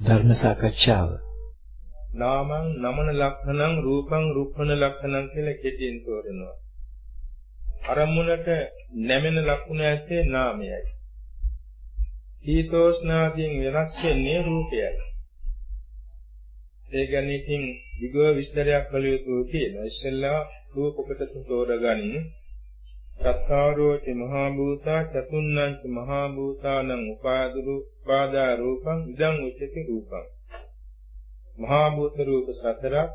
ධර්ම සාකච්ඡාව නාමං නමන ලක්ෂණං රූපං රුප්පන ලක්ෂණං කියලා කෙටියෙන් තෝරනවා. අරමුණට නැමෙන ලක්ෂණ ඇත්තේ නාමයයි. සීතෝෂ්ණාදීන් වෙනස් වෙන්නේ රූපයයි. ඒ කියන්නේ ඉතින් විගව විස්තරයක් කළ යුතු තියෙනවා. ඉස්සෙල්ලා රූප කොටස තෝරගනින්. චත්තාරෝච මහා භූතා චතුන්නංච මහා භූතානං උපාදුරු උපාදා රූපං ඉදං උච්චති රූපං. මහා භූත රූප සතරක්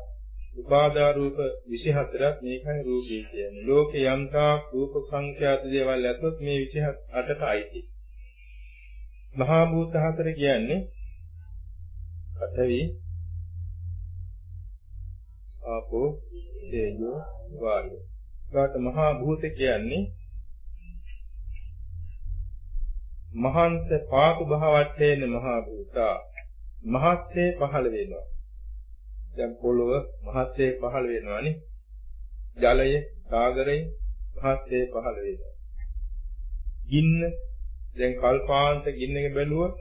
උපාදා රූප 24ක් මේකයි රූපය කියන්නේ. ලෝකේ යම්තා රූප සංඛ්‍යාත දේවල් ඇතොත් මේ 28ට අයිති. මහා භූත හතර කියන්නේ පඨවි ආපෝ තේජෝ වායෝ. ඊට මහා භූත කියන්නේ මහන්ත පාතු භවත්තේන මහා භූතා. මහත්සේ පහළ වෙනවා. දැන් පොළොව මහත්සේ පහළ වෙනවානේ ජලය සාගරය මහත්සේ පහළ වෙනවා. ගින්න දැන් කල්පාන්ත ගින්නක බැලුව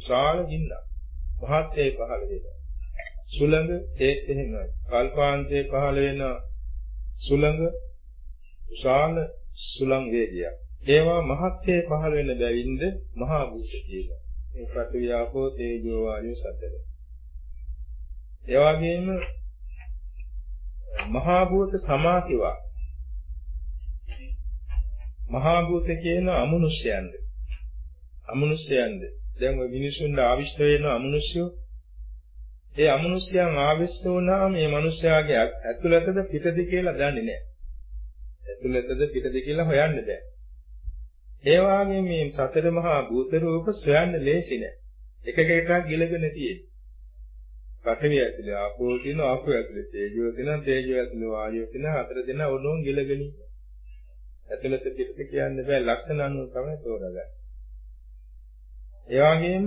ශාල ගින්නක්. මහත්සේ පහළ වෙනවා. සුළඟ ඒත් එහෙමයි. කල්පාන්තේ පහළ වෙන සුළඟ විශාල සුලං වේගයක්. ඒවා මහත්යේ පහළ වෙන බැවින්ද මහා භූත කියලා. මේ පඨවි ආපෝ තේජෝ වායු සතර. ඒ වගේම මහා භූත සමාතිවා මහා භූත කියන අමනුෂ්‍යයන්ද අමනුෂ්‍යයන්ද දැන් ඔය මිනිසුන්ට ආවිෂ්ඨ වෙන අමනුෂ්‍යෝ ඒ අමනුෂ්‍යයන් ආවිෂ්ඨ වුණාම මේ මිනිස්යාගේ ඇතුළතද පිටද කියලා දන්නේ නැහැ ඇතුළතද පිටද කියලා හොයන්න බෑ. ඒ වගේම මේ සතර මහා භූත රූප සොයන්න ලේසි නෑ. එකක එකක් ගිලගෙන තියෙන්නේ. පඨවි ඇතුලේ ආපෝ තියෙන ආපෝ ඇතුලේ තේජෝ තියෙන තේජෝ ඇතුලේ වායෝ තියෙන හතර දෙනා ඕනෝන් ගිලගෙන ඇතුළත පිටත කියන්න බෑ ලක්ෂණ අනුව තමයි තෝරගන්නේ. ඒ වගේම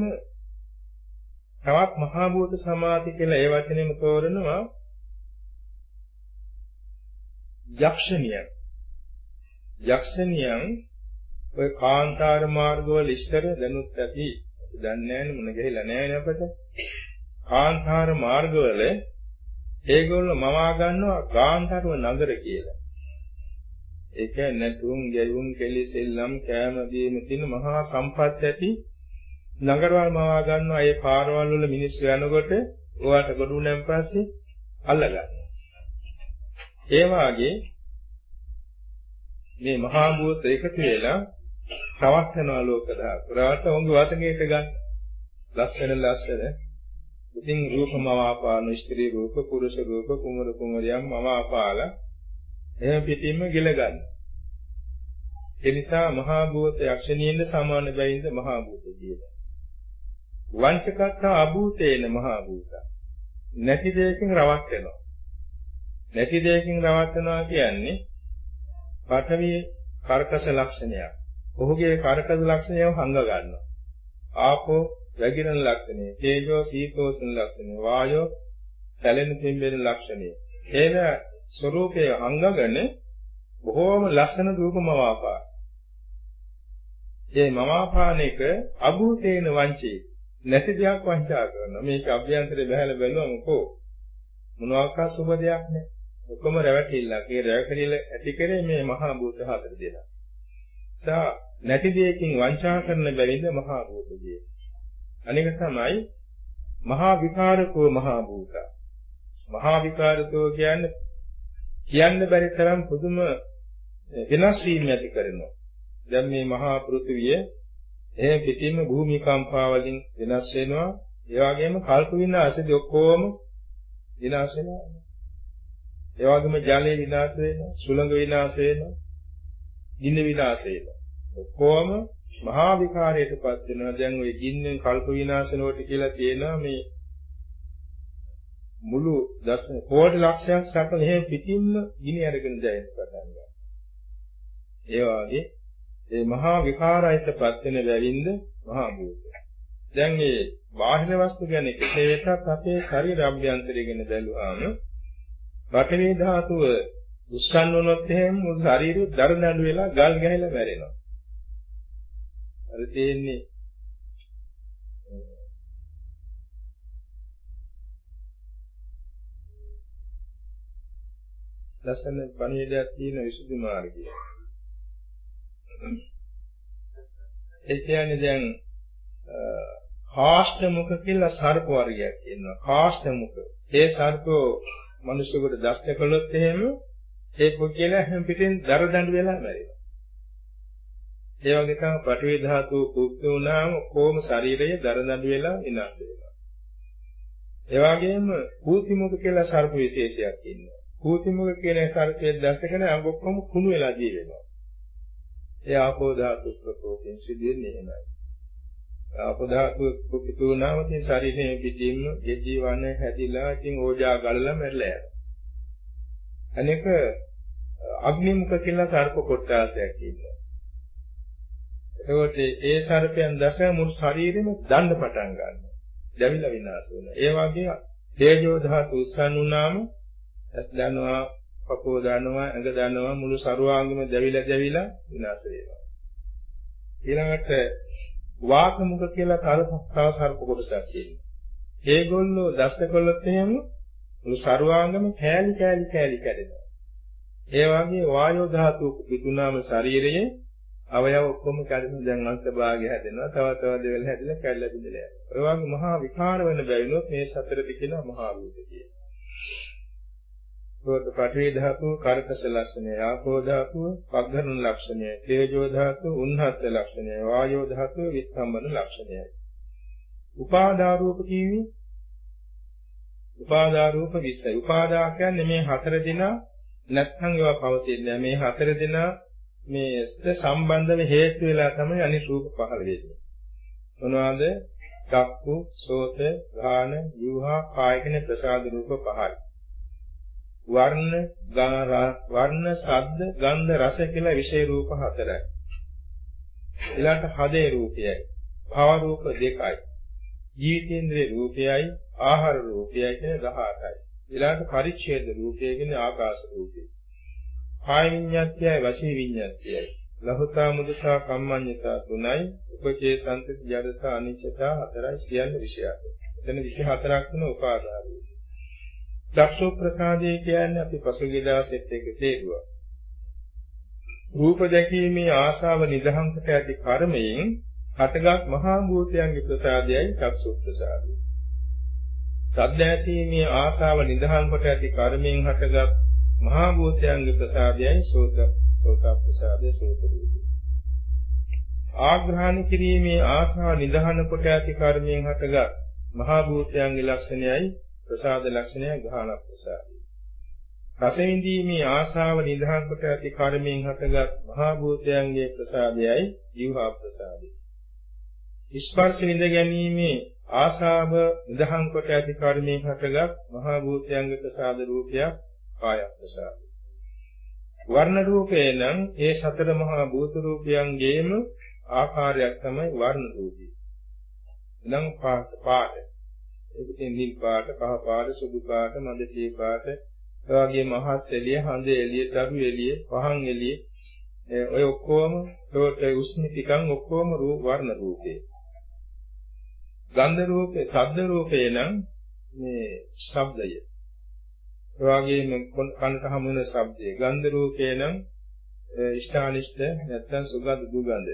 තවත් මහා භූත සමාධි කියලා ඒ වචනේම තෝරනවා යක්ෂණියක් යක්ෂණියන් ඔය කාන්තාර මාර්ගවල ඉස්තර දැනුත් ඇති. දන්නේ නැහැ මොන ගහලා නැහැ අපට. කාන්තාර මාර්ගවල ඒගොල්ලෝ මවා ගන්නවා කාන්තාරව නගර කියලා. ඒ කියන්නේ තුන් ගැයුම් කෙලි සෙල්ලම් කෑම බීම තියෙන මහා සම්පත් ඇති නගරවල් මවා ගන්නවා. ඒ පාරවල් වල මිනිස්සු යනකොට ඔයාට ගොඩුණන් පස්සේ අල්ල ගන්නවා ඒ වාගේ මේ මහා භූත එකතු වෙලා තවත් යනවා ලෝක ධාතුරාට උන්ගේ වශයෙන් ගන්න. ලස්සන ලස්සන. ඉතින් රූපම වාපාන ස්ත්‍රී රූප පුරුෂ රූප කුමර කුමරියන් මම අපාල එහෙම පිටින්ම ගිල ගන්න. ඒ නිසා මහා භූත යක්ෂණීන්ද සමාන බැවින්ද මහා භූත කියනවා. වංචකත්ත අභූතේන මහා භූත. නැති දෙයකින් රවක් වෙනවා. නැති දෙයකින් රවක් වෙනවා කියන්නේ පඨවි කර්කශ ලක්ෂණයක්. ඔහුගේ කර්කශ ලක්ෂණය හංග ගන්නවා. ආපෝ වැగిරෙන ලක්ෂණය, තේජෝ සීතෝෂණ ලක්ෂණය, වායෝ සැලෙන පිම්බෙන ලක්ෂණය. ඒන ස්වરૂපයේ හංගගෙන බොහෝම ලස්සන රූපම වාපා. මේ මමාපාන එක අභූතේන වංචේ නැති දෙයක් වංචා කරනවා. මේක අභ්‍යන්තරේ බහැලා බැලුවම කො මොනවාක්වත් සුබ දෙයක් නෑ. ඔක්කොම රැවටිල්ලක්. ඒ රැවටිල්ල ඇති කරේ මේ මහා භූත හතර දෙනා. සා නැති දෙයකින් වංචා කරන බැවින්ද මහා භූත කියේ. අනික තමයි මහා විකාරකෝ මහා භූත. මහා විකාරකෝ කියන්නේ කියන්න බැරි තරම් පුදුම වෙනස් වීම ඇති කරනවා. දැන් මේ මහා පෘථිවිය එහෙම පිටින්ම භූමිකම්පා වලින් වෙනස් වෙනවා. ඒ වගේම කල්ප විනාශෙදි ඔක්කොම විනාශ වෙනවා. ඒ වගේම ජලය විනාශ වෙනවා, සුළඟ විනාශ වෙනවා, ගින්න විනාශ වෙනවා. ඔක්කොම මහා විකාරයටපත් වෙනවා. දැන් ওই ගින්නෙන් කල්ප විනාශනවට කියලා තියෙනවා මේ මුළු දස කෝටි ලක්ෂයක් සැකල එහෙම පිටින්ම ගිනි අරගෙන දැයෙන්න පටන් ගන්නවා. ඒ වගේ ඒ මහා විකාරයටපත් වෙන බැවින්ද මහා භූත. දැන් මේ බාහිර වස්තු ගැන කෙසේ වෙතත් අපේ ශරීර අභ්‍යන්තරය ගැන බැලුවාම පඨවි ධාතුව උස්සන් වුණොත් එහෙම ශරීරෙ දරදඬු වෙලා ගල් ගැහිලා මැරෙනවා. අර තියෙන්නේ ලස්සන පණිවිඩයක් තියෙන විසුදු මාර්ගය. ඒ කියන්නේ දැන් කාෂ්ඨ මුඛ කියලා සර්ප වර්ගයක් තියෙනවා. කාෂ්ඨ මුඛ. ඒ සර්පෝ මිනිසෙකුට දෂ්ට කළොත් එහෙම ඒ පුද්ගලයා හැම පිටින් දර දඬු වෙලා මැරෙනවා. ඒ වගේ තමයි පඨවි ධාතුව කුප්ප වුණාම කොහොම ශරීරයේ දර දඬු වෙලා විනාශ වෙනවා. ඒ වගේම කූතිමුඛ කියලා සර්ප විශේෂයක් ඉන්නවා. කූතිමුඛ කියන සර්පයේ දැක්කගෙන අංග ඔක්කොම කුණු වෙලා දී වෙනවා. ඒ ආපෝ ධාතු ප්‍රකෝපයෙන් සිදුවෙන්නේ එහෙමයි. ආපෝ ධාතු කුපිතු වුණාම ඉතින් ශරීරයේ පිටින්ම ගෙඩි වන හැදිලා ඉතින් ඕජා ගලලා මැරලා යනවා. අනෙක අග්නිමුඛ කියලා සර්ප කොටාසයක් ඉන්නවා. එතකොට ඒ සර්පයන් දැක මුළු ශරීරෙම දණ්ඩ පටන් ගන්නවා. දැවිලා විනාශ වෙනවා. ඒ වගේ තේජෝ ධාතු උස්සන් වුණාම ඇස් දනවා, පපුව දනවා, ඇඟ දනවා මුළු සරුවාංගෙම දැවිලා දැවිලා විනාශ වෙනවා. ඊළඟට වාකමුඛ කියලා තව සර්ප කොටසක් තියෙනවා. ඒගොල්ලෝ දෂ්ට කළොත් එහෙම මුළු සරුවාංගම කෑලි කෑලි කෑලි කැඩෙනවා. ඒ වගේ වායෝ ධාතු පිටුනාම ශරීරයේ අවයව ඔක්කොම කැඩෙන දැන් අංශ භාගය හැදෙනවා. තව තව දේවල් හැදෙලා කැඩලා බිඳලා යනවා. ඒ වගේ මහා විකාර වෙන බැවිනොත් මේ සතර පිටිනවා මහා භූත කියනවා. ඒකට පඨවි ධාතුව කාර්කස ලක්ෂණය, ආපෝ ධාතුව පග්ඝන ලක්ෂණය, තේජෝ ධාතුව උන්හත් ලක්ෂණය, වායෝ ධාතුව විස්තම්බන ලක්ෂණයයි. උපාදා රූප කිව්වේ උපාදා රූප 20යි. උපාදා කියන්නේ මේ හතර දිනා නැත්නම් ඒවා පවතින්නේ මේ හතර දිනා මේ සම්බන්ධව හේතු වෙලා තමයි අනිත් රූප පහළ වෙන්නේ. මොනවාද? චක්කු, සෝත, ගාන, ජීවහා, කාය කියන ප්‍රසාද රූප පහයි. වර්ණ, වර්ණ, ශබ්ද, ගන්ධ, රස කියලා විශේෂ රූප හතරයි. ඊළඟට හදේ රූපයයි. භව රූප දෙකයි. ජීවිතේන්ද්‍රේ රූපයයි ආහාර රූපයයි කියන 18යි. ඊළඟට පරිච්ඡේද රූපය කියන්නේ ආකාශ රූපය. කාය විඤ්ඤාත්යයි වචී විඤ්ඤාත්යයි. ලහුතා මුදුතා කම්මඤ්ඤතා තුනයි. උපචේ සම්පති ජඩතා අනිච්චතා හතරයි සියල්ල විෂයක්. එතන 24ක් වෙන උපාදානයි. දක්ෂෝ ප්‍රසාදේ කියන්නේ අපි පසුගිය දවසෙත් එක තේරුවා. රූප දැකීමේ ආශාව නිදහම්කට ඇති කර්මයෙන් හටගත් මහා භූතයන්ගේ ප්‍රසාදයයි චක්සු ප්‍රසාදය. ශබ්ද ඇසීමේ ආශාව නිදහන් කොට ඇති කර්මයෙන් හටගත් මහා භූතයන්ගේ ප්‍රසාදයයි සෝත සෝත ප්‍රසාදය සෝත රූපය. ආග්‍රහණ කිරීමේ ආශාව නිදහන කොට ඇති කර්මයෙන් හටගත් මහා භූතයන්ගේ ලක්ෂණයයි ප්‍රසාද ලක්ෂණයයි ගාහන ප්‍රසාදය. රස විඳීමේ ආශාව නිදහන් කොට ඇති කර්මයෙන් හටගත් මහා භූතයන්ගේ ප්‍රසාදයයි ජීවහා ප්‍රසාදය. ස්පර්ශ නිද ගැනීමේ ආශාව නිදහන් කොට ඇති කර්මයෙන් හටගත් මහා භූතයන්ගේ ප්‍රසාද රූපයක් කාය ප්‍රසාද. වර්ණ රූපේ නම් ඒ සතර මහා භූත රූපයන්ගේම ආකාරයක් තමයි වර්ණ රූපය. නම් පාට පාට. ඒකෙන් නිල් පාට, කහ පාට, සුදු පාට, මද තේ පාට, ඒ වගේම මහස් එළිය, හඳ එළිය, දරු එළිය, පහන් එළිය ඔය ඔක්කොම ඒකට උෂ්ණ ටිකන් ඔක්කොම රූප වර්ණ රූපේ. ගන්ධ රූපේ, ශබ්ද රූපේ නම් මේ ශබ්දය. ඒ වගේම කනට හමු වෙන ශබ්දය. ගන්ධ රූපේ නම් ඉෂ්ඨානිෂ්ඨ නැත්නම් සුගඳ දුගඳ.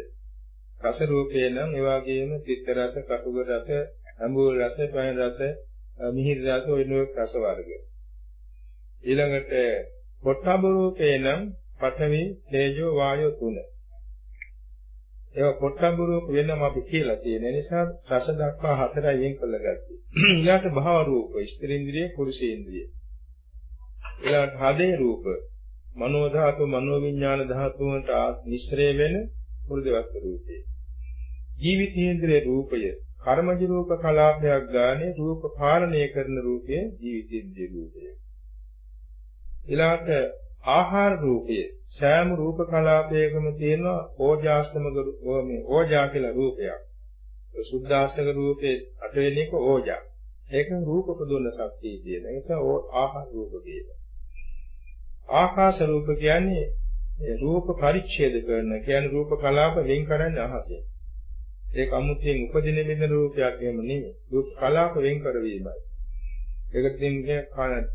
රස රූපේ නම් ඒ වගේම පිත්ත රස, කටුක රස, අඹුල් රස, පයන් රස, මිහිරි රස ඔය නොයෙක් රස වර්ග. ඊළඟට පොට්ටබ රූපේ නම් පඨවි, තේජෝ, වායෝ තුන. ඒවා පොට්ටබ රූප වෙනම අපි කියලා තියෙන නිසා රස දක්වා හතරයි වෙන් කළා ගත්තේ. ඊළාට භව රූප, ස්ත්‍රීන්ද්‍රිය, පුරුෂේන්ද්‍රිය. ඊළාට හදේ රූප, මනෝ ධාතු, මනෝ විඥාන ධාතු වලට මිශ්‍රය වෙන පුරුදවස්ත රූපය. ජීවිතේන්ද්‍රිය රූපය, කර්මජ රූප කලාපයක් ගානේ රූප පාලනය කරන රූපය ජීවිතේන්ද්‍රිය රූපය. ඊළාට ආහාර රූපය සෑම රූප කලාපයකම තියෙන ඕජාස්තමක මේ ඕජා කියලා රූපයක්. සුද්ධාස්තක රූපේ අටවෙනි එක ඕජා. ඒක රූප ප්‍රදුන්න ශක්තිය කියන. ඒ නිසා ආහාර රූප කියනවා. ආකාශ රූප කියන්නේ රූප පරිච්ඡේද කරන කියන්නේ රූප කලාප වෙන් කරන්නේ අහසෙන්. ඒක අමුතියෙන් උපදින මෙන්න රූපයක් එහෙම නෙමෙයි. රූප කලාප වෙන් කරවීමයි. ඒක තින්නේ කන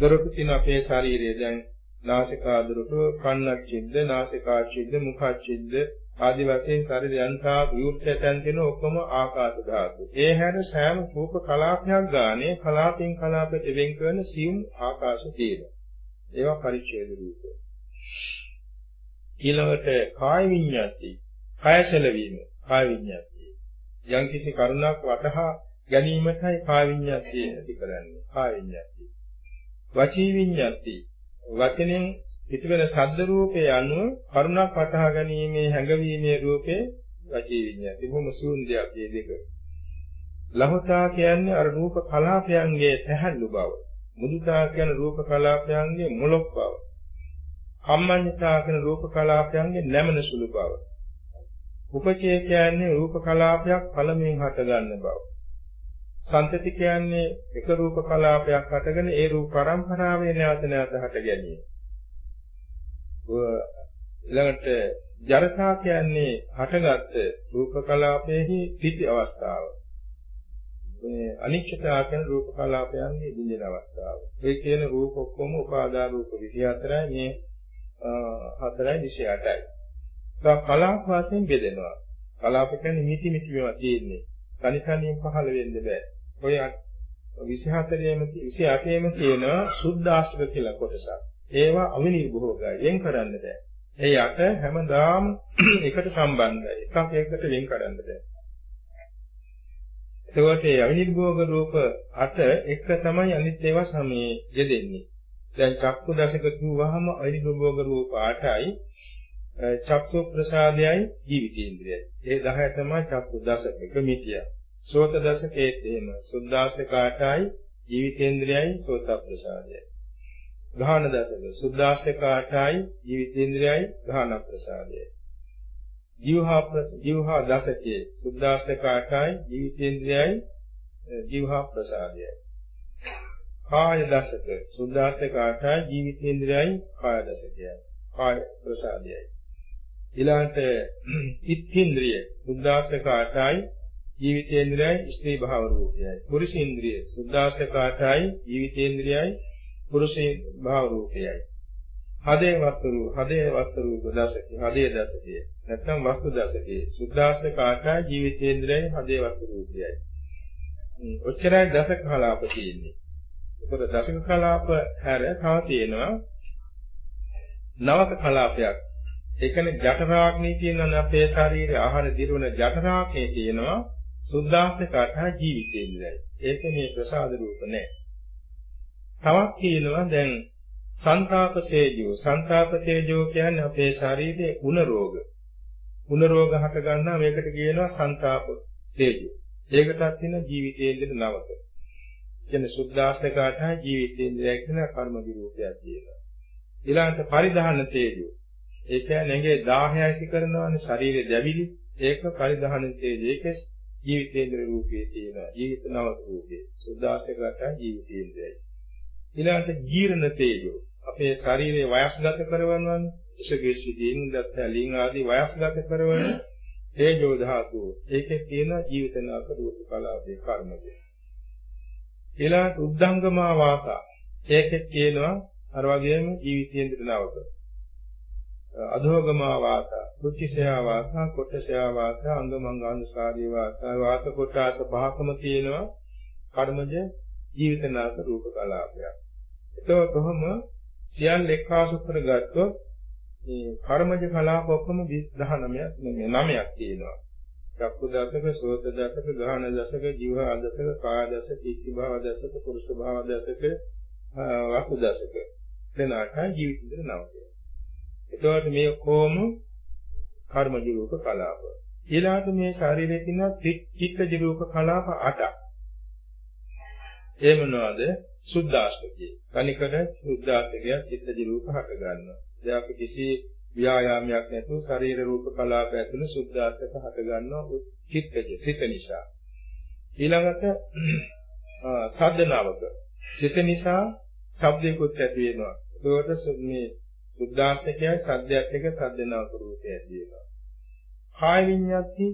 දොරටු තියෙන අපේ ශරීරය දැන් නාසිකා දොරටු, කන්නච්චිද්ද, නාසිකාච්චිද්ද, මුඛච්චිද්ද ආදි වශයෙන් ශරීරයන්තා විවෘතයන් තියෙන ඔක්කොම ආකාශ ධාතු. ඒ හැර සෑම රූප කලාපයක් ගානේ කලාපෙන් කලාපයට වෙන් කරන සියුම් ආකාශ තියෙනවා. ඒවා පරිච්ඡේද රූප. ඊළඟට කාය විඤ්ඤාති, කායසල වීම, කාය විඤ්ඤාති. යම්කිසි කරුණක් වටහා ගැනීමටයි කාය විඤ්ඤාතිය ඇති කරන්නේ. කාය විඤ්ඤාති. වචී විඤ්ඤාති. වචනෙන් පිටවෙන ශබ්ද රූපයේ අනුව කරුණක් වටහා ගැනීමේ හැඟවීමේ රූපේ වචී විඤ්ඤාති. බොහොම සූන්දයක් මේ දෙක. ලහුතා කියන්නේ අර රූප කලාපයන්ගේ පැහැල්ලු බව. මුදිතා කියන රූප කලාපයන්ගේ මුලක් බව. කම්මඤ්ඤතා කියන රූප කලාපයන්ගේ නැමන සුළු බව. උපචේ කියන්නේ රූප කලාපයක් පළමුවෙන් හට ගන්න බව. සන්තති කියන්නේ එක රූප කලාපයක් හටගෙන ඒ රූප පරම්පරාවේ නැවත නැවත හට ගැනීම. ඊළඟට ජරතා කියන්නේ හටගත් රූප කලාපයේහි පිටි අවස්ථාව. මේ අනිච්චතා කියන රූප කලාපයන්ගේ දිලන අවස්ථාව. ඒ කියන රූප ඔක්කොම උපාදා රූප 24යි මේ 4යි 28යි. ඒක කලාප වශයෙන් බෙදෙනවා. කලාප කියන්නේ මිටි මිටි මේවා තියෙන්නේ. තනිතනියෙන් පහළ වෙන්න බෑ. ඔය 24ෙම 28ෙම තියෙනවා සුද්ධාශ්‍රක කියලා කොටසක්. ඒවා අවිනිර්භෝගයි. වෙන් කරන්න බෑ. ඒ යට හැමදාම එකට සම්බන්ධයි. එකක් එකකට වෙන් කරන්න බෑ. එතකොට මේ අවිනිර්භෝග රූප අට එක තමයි අනිත් ඒවා සමේ යෙදෙන්නේ. දැන් චක්කු දශක කිව්වහම අවිනිර්භෝග රූප 8යි චක්කු ප්‍රසාදයයි ජීවිතේන්ද්‍රයයි. ඒ 10 තමයි චක්කු දශක මිතිය. සෝත දශකයේ තේම සුද්ධාස්තක 8යි ජීවිතේන්ද්‍රයයි සෝත ප්‍රසාදයයි. ගාහන දශක සුද්ධාස්තක 8යි ජීවිතේන්ද්‍රයයි ගාහන ප්‍රසාදයයි. ජීවහා ජීවහා දසකයේ සුද්ධාස්තක 8යි ජීවිතේන්ද්‍රයයි ජීවහා ප්‍රසාදයයි. කාය දසක සුද්ධාස්තක 8යි ජීවිතේන්ද්‍රයයි කාය දසකයයි. කාය ප්‍රසාදයයි. ඊළඟට ඉත්ත්‍ින්ද්‍රිය සුද්ධාස්තක 8යි ජීවිතේන්ද්‍රයයි ස්ත්‍රී භාව රූපයයි. පුරුෂේන්ද්‍රිය සුද්ධාස්තක 8යි ජීවිතේන්ද්‍රයයි පුරුෂේ භාව රූපයයි. හදේ වස්තු රූප හදේ වස්තු රූප දසකේ හදේ දසකේ නැත්නම් වස්තු දසකේ සුද්ධාස්තක ආකාර ජීවිතේන්ද්‍රයයි හදේ වස්තු රූපයයි. ඔච්චරයි දසක කලාප තියෙන්නේ. ඒකද දසක කලාප හැර තව තියෙනවා නවක කලාපයක්. ඒ කියන්නේ ජඨරාග්නී කියනවා අපේ ශරීරයේ ආහාර දිරවන ජඨරාග්නේ තියෙනවා සුද්ධාස්තක ආකාර ජීවිතේන්ද්‍රයයි. ඒක මේ ප්‍රසාද රූප නෑ. තවත් කියනවා දැන් සංතාප තේජෝ සංතාප තේජෝ කියන්නේ අපේ ශරීරයේ උණ රෝග. උණ රෝග හට ගන්නවා මේකට කියනවා සංතාප තේජෝ. ඒකටත් තියෙන ජීවිතේන්ද්‍ර නවක. කියන්නේ සුද්ධාස්තකාට ජීවිතේන්ද්‍රය කියන කර්ම විරූපයක් තියෙනවා. ඊළඟට පරිධාන තේජෝ. ඒ කියන්නේ ඇඟේ 10 ඇති කරනවානේ ශරීරය දැවිලි. ඒක පරිධාන තේජෝ. ඒකේ ජීවිතේන්ද්‍ර රූපේ තියෙනවා. ජීවිත නවක රූපේ. සුද්ධාස්තකාට ජීවිතේන්ද්‍රයයි. ඊළඟට ජීර්ණ තේජෝ. අපේ ශරීරයේ වයස්ගත කරවනවානේ. ඉසගෙසිදීන් දත්තලින් ආදී වයස්ගත කරවන තේජෝ ධාතුව. ඒකේ තියෙන ජීවිතනාක රූප කලාපේ කර්මය. ඊළඟට උද්ධංගමා වාසා ඒකේ තියෙනවා අර වගේම ජීවිතේන්ද්‍ර නවක අධෝගමා වාසා කුච්චිසයා වාසා කොට්ටසයා වාසා අංගමංගානුසාරී වාසා වාස කොටාස පහකම තියෙනවා. කර්මජ ජීවිතනාක රූප කලාපයක් එතකොට කොහොම සියල්ල එක්කාසු කරගත්තොත් මේ කර්මජ කලාප ඔක්කොම 19ක් නෙමෙයි 9ක් තියෙනවා. චක්කු දසක, සෝත දසක, ගාහන දසක, ජීව දසක, කාය දසක, ඉති භව දසක, පුරුෂ භව දසක, වකු දසක. දෙනාට ජීවිතේ නවතින. එතකොට මේ කොහොම කර්මජ රූප කලාප. ඊළාට මේ ශරීරයේ තියෙන චිත්තජ රූප කලාප 8ක්. ඒ මොනවාද? සුද්ධාෂ්ටකය. කනිකර සුද්ධාෂ්ටකය චිත්තජ රූප හට ගන්නවා. දැන් අපි කිසි ව්‍යායාමයක් නැතුව ශරීර රූප කලාප ඇතුළේ සුද්ධාෂ්ටක හට ගන්නවා චිත්තජ සිත නිසා. ඊළඟට සද්දනාවක සිත නිසා ශබ්දයකුත් ඇති වෙනවා. ඒකට මේ සුද්ධාෂ්ටකයයි සද්දයක් එක සද්දනාවක රූපය ඇති වෙනවා. කාය විඤ්ඤාති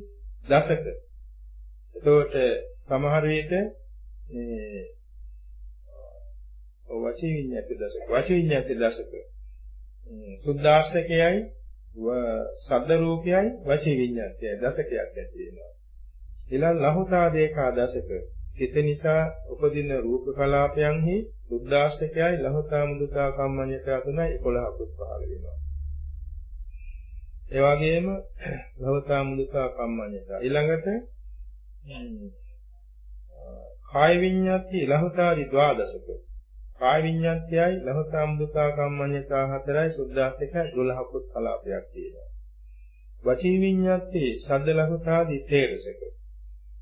දසක. එතකොට සමහර විට මේ ඔව් වචී විඤ්ඤාති දශක. වචී විඤ්ඤාති දශක. සුද්ධාෂ්ටකයයි සද්ද රූපයයි වචී විඤ්ඤාතියයි දශකයක් ඇති වෙනවා. ඊළඟ ලහුතා දේකා දශක. සිත නිසා උපදින රූප කලාපයන්හි සුද්ධාෂ්ටකයයි ලහුතා මුදුතා කම්මඤ්ඤතා තුනයි 11කුත් පහළ වෙනවා. ඒ වගේම ලහුතා මුදුතා කම්මඤ්ඤතා ඊළඟට කාය විඤ්ඤාති ලහුතාදි ද්වාදශක කාය විඤ්ඤාත්යයි ලහතා මුදුතා කම්මඤ්ඤතා හතරයි සුද්ධාස්තික 12කුත් කලාපයක් තියෙනවා. වචී විඤ්ඤාත්ති සද්ද ලහතාදී තේරසක.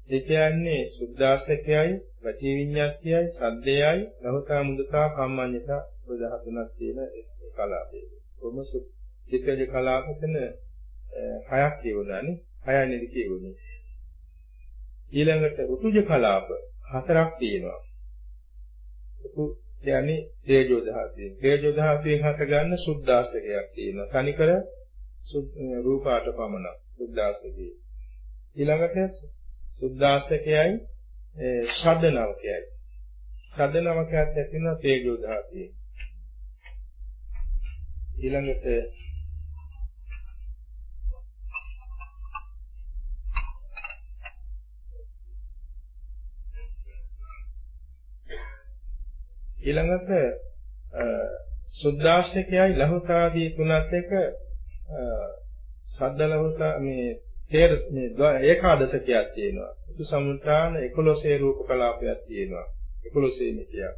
ඒ කියන්නේ සුද්ධාස්තිකයයි වචී විඤ්ඤාත්යයි සද්දයයි ලහතා මුදුතා කම්මඤ්ඤතා 13ක් තියෙන කලාපයක. කොහොම සුද්ධිකජ කලාපතන හයක් කියවුණානේ. හයයි නේද කියවුනේ. ඊළඟට උතුජ කලාප හතරක් තියෙනවා. කියන්නේ තේජෝ ධාතුවෙන්. තේජෝ ධාතුවෙන් හට ගන්න සුද්ධාස්තකයක් තියෙනවා. තනිකර රූපාට පමණක් සුද්ධාස්තකය. ඊළඟට සුද්ධාස්තකයයි ශබ්ද නවකයයි. ශබ්ද නවකයක් ඇති වෙනවා තේජෝ ධාතුවේ. ඊළඟට ඊළඟට සුද්ධාශ්‍රකයයි ලහුතාදී තුනත් එක සද්ද ලහුතා මේ තේර මේ ඒකාදශකයක් තියෙනවා. සුදු සමුත්‍රාණ 11 රූප කලාපයක් තියෙනවා. 11 මිතියක්.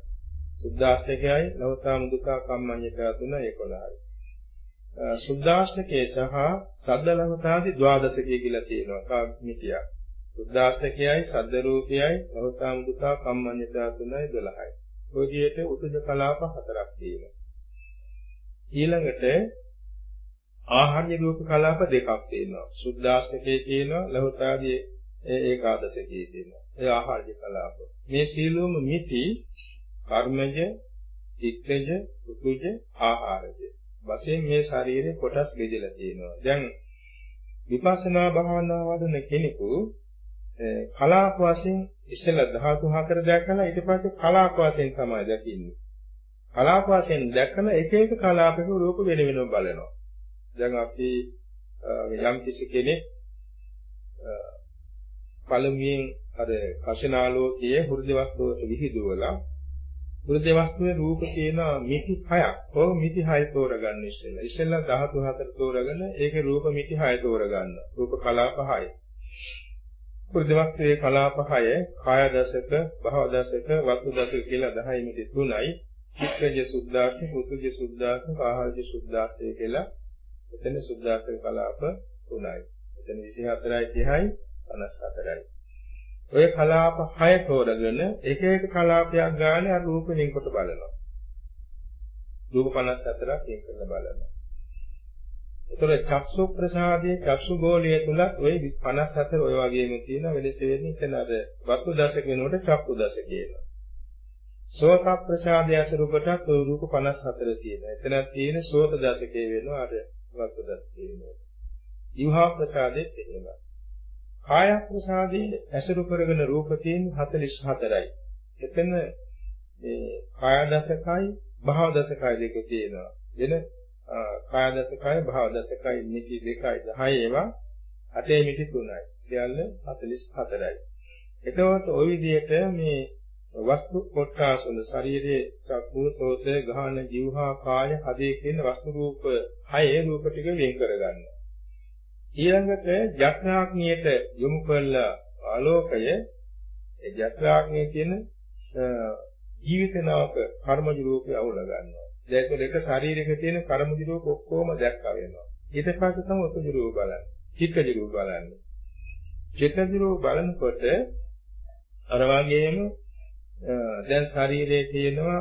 සුද්ධාශ්‍රකයයි ලහුතා මුදුකා කම්මඤ්ඤකා තුන 11යි. සුද්ධාශ්‍රකයේ සහ සද්ද ලහුතාදී ද්වාදශකයේ කියලා තියෙනවා. මිතියක්. සුද්ධාශ්‍රකයයි සද්ද රූපයයි ලහුතා මුදුකා කම්මඤ්ඤකා තුනයි 12යි. ඔය විදිහට උතුජ කලාප හතරක් තියෙනවා. ඊළඟට ආහාර්ය රූප කලාප දෙකක් තියෙනවා. සුද්ධාස්තකයේ තියෙනවා, ලහුතාගේ ඒකාදශකයේ තියෙනවා. ඒ ආහාර්ය කලාප. මේ සීලොම මිති කර්මජ, චිත්තජ, උතුජ, ආහාරජ. වශයෙන් මේ ශරීරේ කොටස් බෙදලා තියෙනවා. දැන් විපස්සනා භාවනා වඩන කෙනෙකු කලාප වශයෙන් ඉස්සෙල්ලා ධාතු හතර දැකලා ඊට පස්සේ කලාප වශයෙන් තමයි දකින්නේ. කලාප වශයෙන් දැකලා එක එක කලාපයක රූප වෙන වෙනම බලනවා. දැන් අපි යම් කිසි කෙනෙක් පළමුවෙන් අර කෂනාලෝකයේ හෘද වස්තුවට විහිදුවලා හෘද වස්තුවේ රූප කියන මිති හයක්. ඔව් මිති හය තෝරගන්න ඉස්සෙල්ලා. ඉස්සෙල්ලා ධාතු හතර තෝරගෙන ඒකේ රූප මිති හය තෝරගන්න. රූප කලාප හයයි. බුද්ධවස්ත්‍රයේ කලාප 6 කාය දශක, භව දශක, වස්තු දශක කියලා 10 මිති 3යි. චිත්තජ සුද්ධාස්ත, පුතුජ සුද්ධාස්ත, ආහාරජ සුද්ධාස්ත කියලා එතන සුද්ධාස්ත කලාප 3යි. එතන 24යි 30යි 54යි. ඔය කලාප 6 තෝරගෙන එක එක කලාපයක් ගානේ අර රූපෙනින් කොට බලනවා. රූප 54ක් එක කරලා බලනවා. ඒතර චක්සු ප්‍රසාදයේ චක්සු ගෝලයේ තුල ওই 54 ඔය වගේම තියෙන වෙනස වෙන්නේ එතන අර වස්තු දශක වෙනකොට චක්කු දශක කියනවා. සෝත ප්‍රසාදයේ අසුරු කොටත් ওই රූප 54 තියෙනවා. එතන තියෙන සෝත දශකයේ වෙනවා අර වස්තු දශකයේ වෙනවා. ඊහා ප්‍රසාදයේ තියෙනවා. කාය ප්‍රසාදයේ අසුරු කරගෙන රූප තියෙන 44යි. එතන මේ කාය දශකයි භව දශකයි දෙක තියෙනවා. වෙන කාය දසකය භව දසකය මිති 2යි 10 ඒවා අටේ මිති 3යි සියල්ල 44යි එතකොට ওই විදිහට මේ වස්තු කොටස් වල ශරීරයේ චක්කු සෝත ගාන જીවහා කාය හදේ කියන වස්තු රූප හය රූප ටික වෙන් කරගන්න ඊළඟට ජත්‍රාග්නියට යොමු කළ ආලෝකය ඒ ජත්‍රාග්නිය කියන ජීවිත නාමක කර්මජ රූපය අවුල ගන්නවා. දැන් ඒක ශරීරයක තියෙන කර්මජ රූප ඔක්කොම දැක්කා වෙනවා. ඊට පස්සේ තමයි උපජ රූප බලන්නේ. චිත්තජ රූප බලන්නේ. චිත්තජ රූප බලනකොට අර වගේම දැන් ශරීරයේ තියෙනවා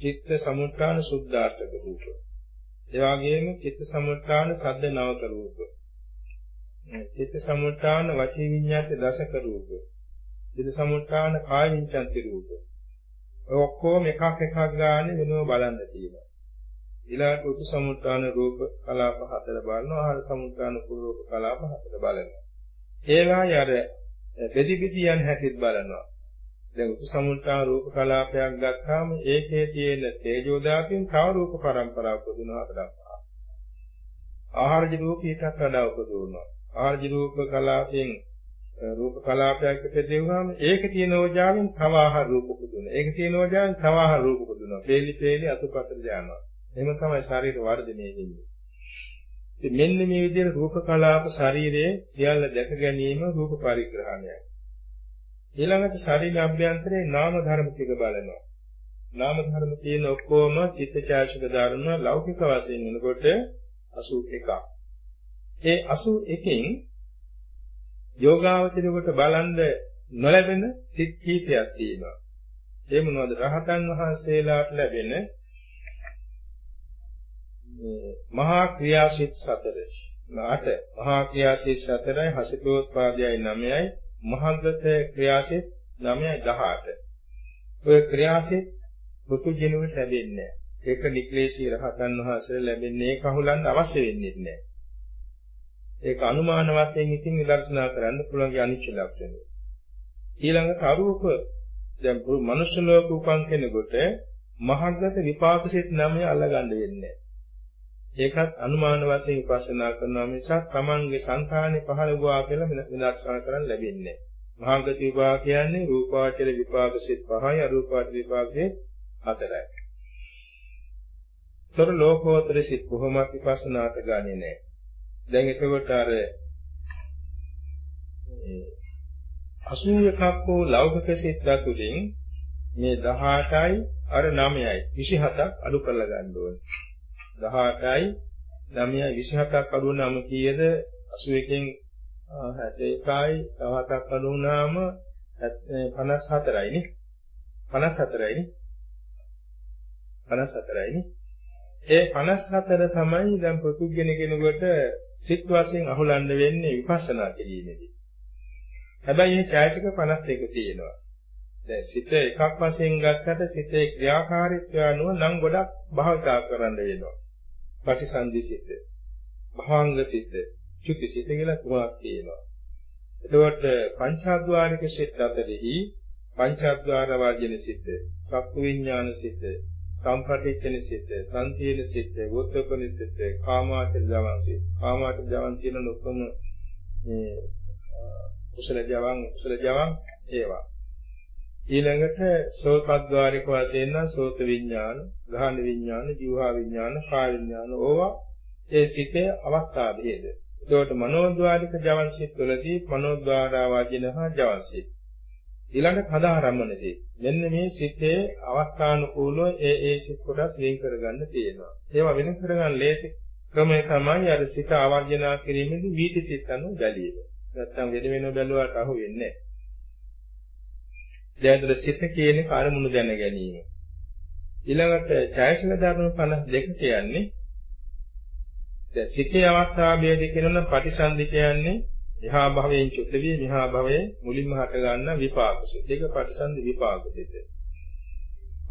චිත්ත සමුත්‍රාණ සුද්ධාර්ථක රූප. ඒ වගේම චිත්ත සමුත්‍රාණ සද්ද නවක රූප. චිත්ත සමුත්‍රාණ වචී විඤ්ඤාත දසක රූප. චිත්ත සමුත්‍රාණ කාය විඤ්ඤාති රූප. ඔය ඔක්කොම එකක් එකක් ගානේ වෙනම බලන්න තියෙනවා. ඊළඟට උතු සමුත්‍රාන රූප කලාප හතර බලනවා. ආහාර සමුත්‍රාන රූප කලාප හතර බලනවා. ඒවායි අර බෙදි බෙදි යන හැටිත් බලනවා. දැන් උපසමුල්තා රූප කලාපයක් ගත්තාම ඒකේ තියෙන තේජෝ ධාතුවෙන් තව රූප පරම්පරාවක් උපදිනවා දක්වා. ආහාරජ රූපීටත් වඩා උපදිනවා. ආහාරජ රූප කලාපයෙන් රූප කලාපයක් පිටදෙවුවාම ඒකේ තියෙන ඕජාවෙන් තව ආහාර රූප උපදිනවා. ඒකේ තියෙන ඕජාවෙන් තව ආහාර රූප උපදිනවා. පේලි පේලි අතුපතට යනවා. එහෙම තමයි ශරීර වර්ධනය වෙන්නේ. ඉතින් මෙන්න මේ විදිහට රූප කලාප ශරීරයේ සියල්ල දැක ගැනීම රූප පරිග්‍රහණයයි. ඊළඟට ශරීර අභ්‍යන්තරයේ නාම ධර්ම ටික බලනවා. නාම ධර්ම තියෙන ඔක්කොම චිත්තචෛතසික ධර්ම ලෞකික වශයෙන් වෙනකොට 81ක්. ඒ 81කින් යෝගාවචරයට බලන්ද නොලැබෙන සිත් කීපයක් තියෙනවා. ඒ මොනවද? රහතන් වහන්සේලාට ලැබෙන මහා ක්‍රියාසිත 4 8 මහා ක්‍රියාසිත 4යි හසිතෝත්පාදයයි 9යි මහඟත ක්‍රියාසිත 9යි 18 ඔය ක්‍රියාසිත පුතුජිනුවට ලැබෙන්නේ නැහැ ඒක නික්ලේශී රහතන් වහන්සේලා ලැබෙන්නේ ඒක අහුලන්න අවශ්‍ය වෙන්නේ නැහැ ඒක අනුමාන වශයෙන් ඉතින් විදර්ශනා කරන්න පුළුවන් අනිච්ච ලක්ෂණය ඊළඟට අරූප දැන් මනුෂ්‍ය ලෝක උපන් කෙනෙකුට මහඟත විපාක සිත් 9 අල්ලගන්න වෙන්නේ ඒකත් අනුමාන වශයෙන් විපස්සනා කරනවා මිසක් තමන්ගේ සංඛානේ පහළ වුණා කියලා විනාශනා කරන්න ලැබෙන්නේ නැහැ. මහාගති විපාක කියන්නේ රූපාවචර විපාක සිත් පහයි අරූපාවචර විපාක සිත් හතරයි. තොර ලෝකෝත්තර සිත් කොහොමද විපස්සනාට ගන්නේ නැහැ. දැන් එතකොට අර 81ක් වූ ලෞකික සිත් ධාතුලින් මේ 18යි අර 9යි 27ක් අඩු කරලා ගන්න ඕනේ. 18යි 9යි 27ක් අඩු වුණාම කීයද? 81කින් 61යි 17ක් අඩු වුණාම 54යි නේ? 54යි නේ? 54යි නේ? ඒ 54 තමයි දැන් පෘතුග්ජන කෙනෙකුට සිත් වශයෙන් අහුලන්න වෙන්නේ විපස්සනා කිරීමේදී. හැබැයි මේ ඡායසික 51 තියෙනවා. දැන් සිත එකක් වශයෙන් ගත්තට සිතේ ක්‍රියාකාරීත්වය අනුව නම් ගොඩක් භාවිතා කරන්න වෙනවා. පටිසන්ධි සිත, භාංග සිත, චුති සිත කියලා තුනක් තියෙනවා. එතකොට පංචාද්වාරික සිත් අතරෙහි පංචාද්වාර වාජන සිත්, චක්කු විඥාන සිත්, සම්පටිච්ඡන සිත්, සංකීර්ණ සිත්, වෝත්පන සිත්, කාමාචර ජවන් සිත්. කාමාචර ජවන් කියන ලොකම මේ කුසල ජවන්, කුසල ජවන් ඒවා. ඊළඟට සෝතද්්වාරික වශයෙන් නම් සෝත විඥාන, ගහන විඥාන, ජීවහා විඥාන, කාය විඥාන ඕවා ඒ සිතේ අවස්ථා භේද. ඒකට මනෝද්වාරික ජවන් සිත් වලදී මනෝද්වාරා වජිනහා ජවන් සිත්. ඊළඟට පදාරම්මන සිත්. මෙන්න මේ සිතේ අවස්ථානුකූලව ඒ ඒ සිත් කොටස් වෙන් කරගන්න තියෙනවා. ඒවා වෙන කරගන්න ලේසි ක්‍රමය තමයි අර සිත ආවර්ජනා කිරීමේදී වීති සිත් අනුව බැලීම. නැත්තම් වෙන වෙනම බැලුවාට අහු වෙන්නේ නැහැ. දැන් සිත කියන කර්මුණු දැන ගැනීම. ඊළඟට ඡායසික ධර්ම 52 කියන්නේ දැන් සිතේ අවස්ථාවේදී කියනනම් පටිසන්ධි කියන්නේ එහා භවයෙන් චුත වී මෙහා භවයේ මුලින්ම හට ගන්න විපාක සිත. ඒක පටිසන්ධි විපාක සිත.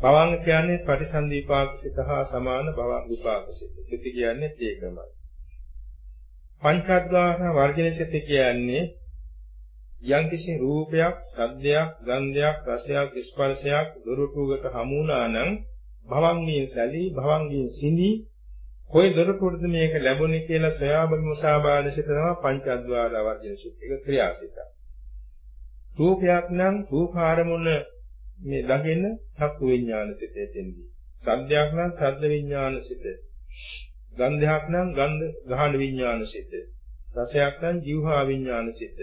භවංග කියන්නේ පටිසන්ධි විපාක සිත හා සමාන භවංග විපාක සිත. සිත කියන්නේ ඒකමයි. පංචද්වාර වර්ජන සිත කියන්නේ යම්කිසි රූපයක්, සද්දයක්, ගන්ධයක්, රසයක්, ස්පර්ශයක් දොරටුවකට හමු වුණා නම් භවංගයෙන් සැලී භවංගයෙන් සිඳී කොයි දොරටුවටද මේක ලැබුණේ කියලා සයාබග මුසාබාද සිතනවා පංචඅද්වාර වර්ජන සිත. ඒක ක්‍රියාසිත. රූපයක් නම් රූපාරමුණ මේ ළඟින් චක්කු විඥාන සිතේ තෙන්දී. සද්දයක් නම් සද්ද විඥාන සිත. ගන්ධයක් නම් ගන්ධ ගහන විඥාන සිත. රසයක් නම් જીවහා විඥාන සිත.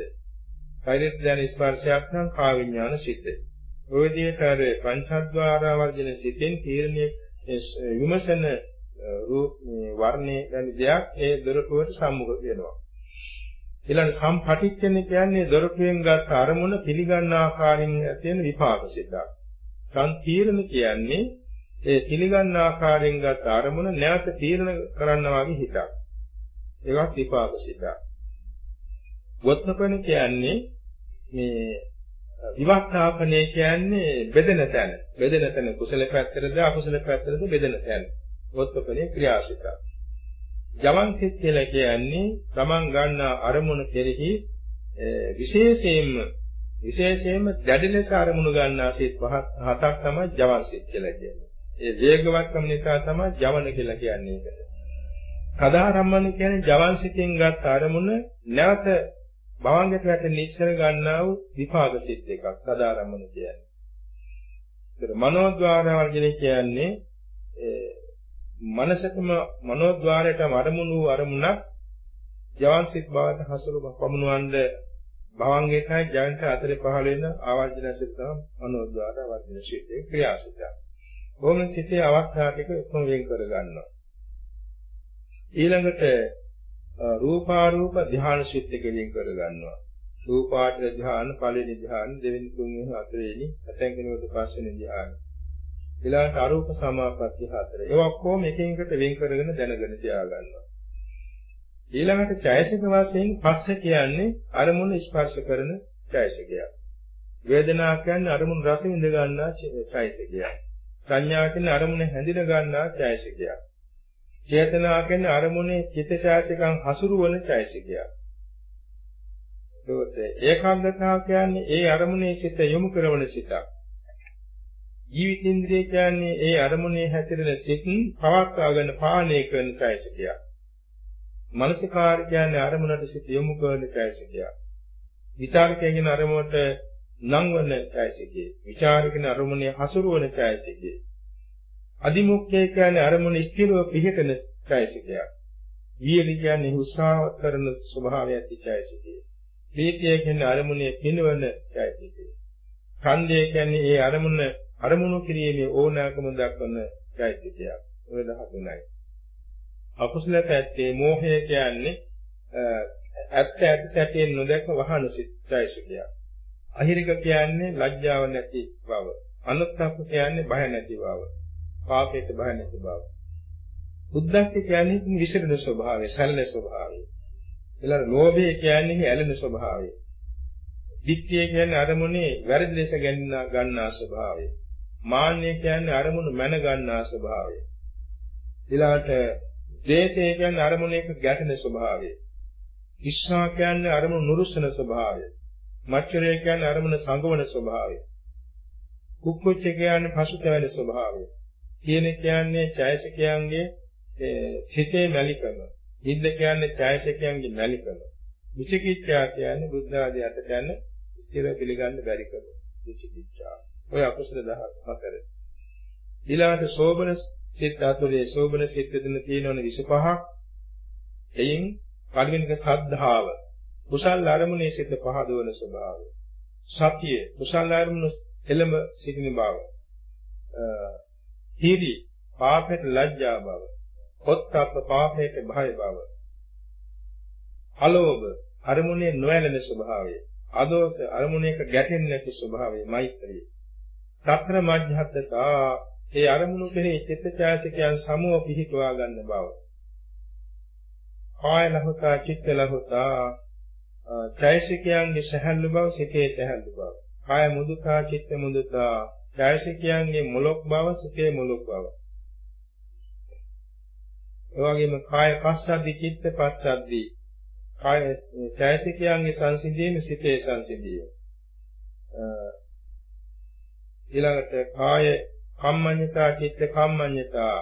කයිරෙත් දැන ස්පර්ශයක් නම් කා විඥාන සිත. ඔය විදිහට අර පංචද්වාර වර්ජන සිතෙන් තීරණය විමසන රූප වර්ණේ වැනි දෙයක් ඒ දොරටුවට සම්මුඛ වෙනවා. ඊළඟ සම්පටිච්ඡන කියන්නේ දොරටුවෙන් ගත් අරමුණ පිළිගන්න ආකාරයෙන් ඇතිවෙන විපාක සිතක්. සංකීර්ණ කියන්නේ ඒ පිළිගන්න ආකාරයෙන් ගත් අරමුණ නැවත තීරණ කරන්න වගේ හිතක්. ඒවත් විපාක සිතක්. වොත්නපන කියන්නේ මේ විවස්ථාපනය කියන්නේ බෙදෙන තැන. බෙදෙන තැන කුසල පැත්තටද අකුසල පැත්තටද බෙදෙන තැන. වොත්නපනේ ක්‍රියාශීලක. ජවන් සිත් කියලා කියන්නේ තමන් ගන්න අරමුණ කෙරෙහි විශේෂයෙන්ම විශේෂයෙන්ම දැඩි ලෙස අරමුණු ගන්නා සිත් හතක් තමයි ජවන් සිත් කියලා කියන්නේ. ඒ වේගවත්කම නිසා තමයි ජවන කියලා කියන්නේ ඒකට. සදාරම්මන කියන්නේ ජවන් සිතින් ගත් අරමුණ නැවත භවංගයට වැටෙන ඉස්සර ගන්නා වූ විපාක සිත් එකක් සදාරම්මන කියන්නේ. ඒතර මනෝද්වාරවල් කියන්නේ මනසකම මනෝද්වාරයටම අරමුණු අරමුණක් ජවන් සිත් බවට හසුරු පමුණවන්න භවංගයටයි ජයන්ත අතරේ පහළ වෙන ආවර්ජන සිත් තමයි මනෝද්වාර ආවර්ජන සිතේ ක්‍රියාසිතය. බොහොම සිතේ අවස්ථා ටික උතුම් වෙන් කර ගන්නවා. ඊළඟට රූපාරූප ධ්‍යාන සිත් එක වෙන් කර ගන්නවා. රූපාට ධ්‍යාන, පළවෙනි ධ්‍යාන, දෙවෙනි, තුන්වෙනි, හතරවෙනි, හතෙන් කෙනෙකුට පස්වෙනි ධ්‍යාන. ඊළඟට අරූප සමාපatti හතර. ඒවා ඔක්කොම එකින් එකට වෙන් කරගෙන දැනගෙන තියාගන්නවා. ඊළඟට ඡයසික වශයෙන් පස්ස කියන්නේ අරමුණ ස්පර්ශ කරන ඡයසිකයක්. වේදනා කියන්නේ අරමුණ රස විඳ ගන්නා ඡයසිකයක්. සංඥා කියන්නේ අරමුණ හැඳින ගන්නා ඡයසිකයක්. චේතනා කියන්නේ අරමුණේ චිත්ත ඡයසිකං හසුරුවන ඡයසිකයක්. ඒකත් ඒකාග්‍රතාව කියන්නේ ඒ අරමුණේ සිත යොමු කරන සිතක්. ජීවිතේන්ද්‍රය කියන්නේ ඒ අරමුණේ හැසිරෙන සිත් පවත්වාගෙන පාලනය කරන ඡයසිකයක්. මනසිකාර කියන්නේ අරමුණට සිත යොමු කරන ඡයසිකයක්. විචාරකයෙන් අරමුණට නංවන ඡයසිකේ. විචාරකෙන අරමුණේ හසුරුවන ඡයසිකේ. අදිමුක්ඛය කියන්නේ අරමුණ ස්ථිරව පිහිටන ඡයසිකයක්. වියලි කියන්නේ උත්සාහ කරන ස්වභාවය ඇති ඡයසිකේ. ප්‍රීතිය කියන්නේ අරමුණේ පිනවන ඡයසිකේ. ඡන්දය කියන්නේ ඒ අරමුණ අරමුණු කිරීමේ ඕනෑකම දක්වන ඡයසිකයක්. ඔය 13යි. අකුසල පැත්තේ මෝහය කියන්නේ ඇත්ත ඇත්ත සැටියෙන් නොදැක වහන සිත්යිශකයක්. අහිරික කියන්නේ ලැජ්ජාව නැති බව. අනුත්ප්ප කියන්නේ බය නැති බව. පාපයට බය නැති බව. බුද්ධත්ව කියන්නේ විසිරෙන ස්වභාවය, සැලෙන ස්වභාවය. ඊළඟ ලෝභය කියන්නේ ඇලෙන ස්වභාවය. දික්තිය කියන්නේ අරමුණේ වැරදි ලෙස ගන්නා ස්වභාවය. මාන්නය කියන්නේ අරමුණු මැන ගන්නා ස්වභාවය. ඊළඟට ද්වේෂය කියන්නේ අරමුණේක ගැටෙන ස්වභාවය. ඉස්සා කියන්නේ අරමුණු නුරුස්සන ස්වභාවය. මච්චරය කියන්නේ අරමුණ සංගවන ස්වභාවය. කුක්කුච්ච කියන්නේ පසුතැවෙන ස්වභාවය. කියන කියන්නේ ඡයසිකයන්ගේ සිතේ මැලිකම. හිද්ද කියන්නේ ඡයසිකයන්ගේ මැලිකම. විචිකිච්ඡා කියන්නේ බුද්ධ ආදී අතට යන ස්ථිර පිළිගන්න බැරිකම. විචිකිච්ඡා. ඔය අකුසල 14. ඊළඟට සෝබන සිත් අතුරේ සෝබන සිත් දෙන්න තියෙනවනේ 25ක්. එයින් පළවෙනික සද්ධාව. කුසල් අරමුණේ සිත පහදවන ස්වභාවය. සතිය කුසල් අරමුණු එළඹ සිටින බව. හිරි පාපයට ලැජ්ජා බව. කොත්ප්ප පාපයට භය බව. අලෝභ අරමුණේ නොඇලෙන ස්වභාවය. අදෝස අරමුණේක ගැටෙන්නේ නැති ස්වභාවය මෛත්‍රිය. සතර මධ්‍යස්ථතා ඒ අරමුණු කෙරෙහි චිත්තචෛතසිකයන් සමුව පිහිටුවා ගන්න බව. කාය ලහුතා චිත්ත ලහුතා චෛතසිකයන්ගේ සහැල්ලු බව සිතේ සහැල්ලු බව. කාය මුදුතා චිත්ත මුදුතා චෛතසිකයන්ගේ මොලොක් බව සිතේ මොලොක් බව. එවැගේම කාය පස්සද්ධි චිත්ත පස්සද්ධි කාය චෛතසිකයන්ගේ සංසිඳීම සිතේ සංසිඳීම. ඊළඟට කාය කම්මඤ්ඤතා චිත්ත කම්මඤ්ඤතා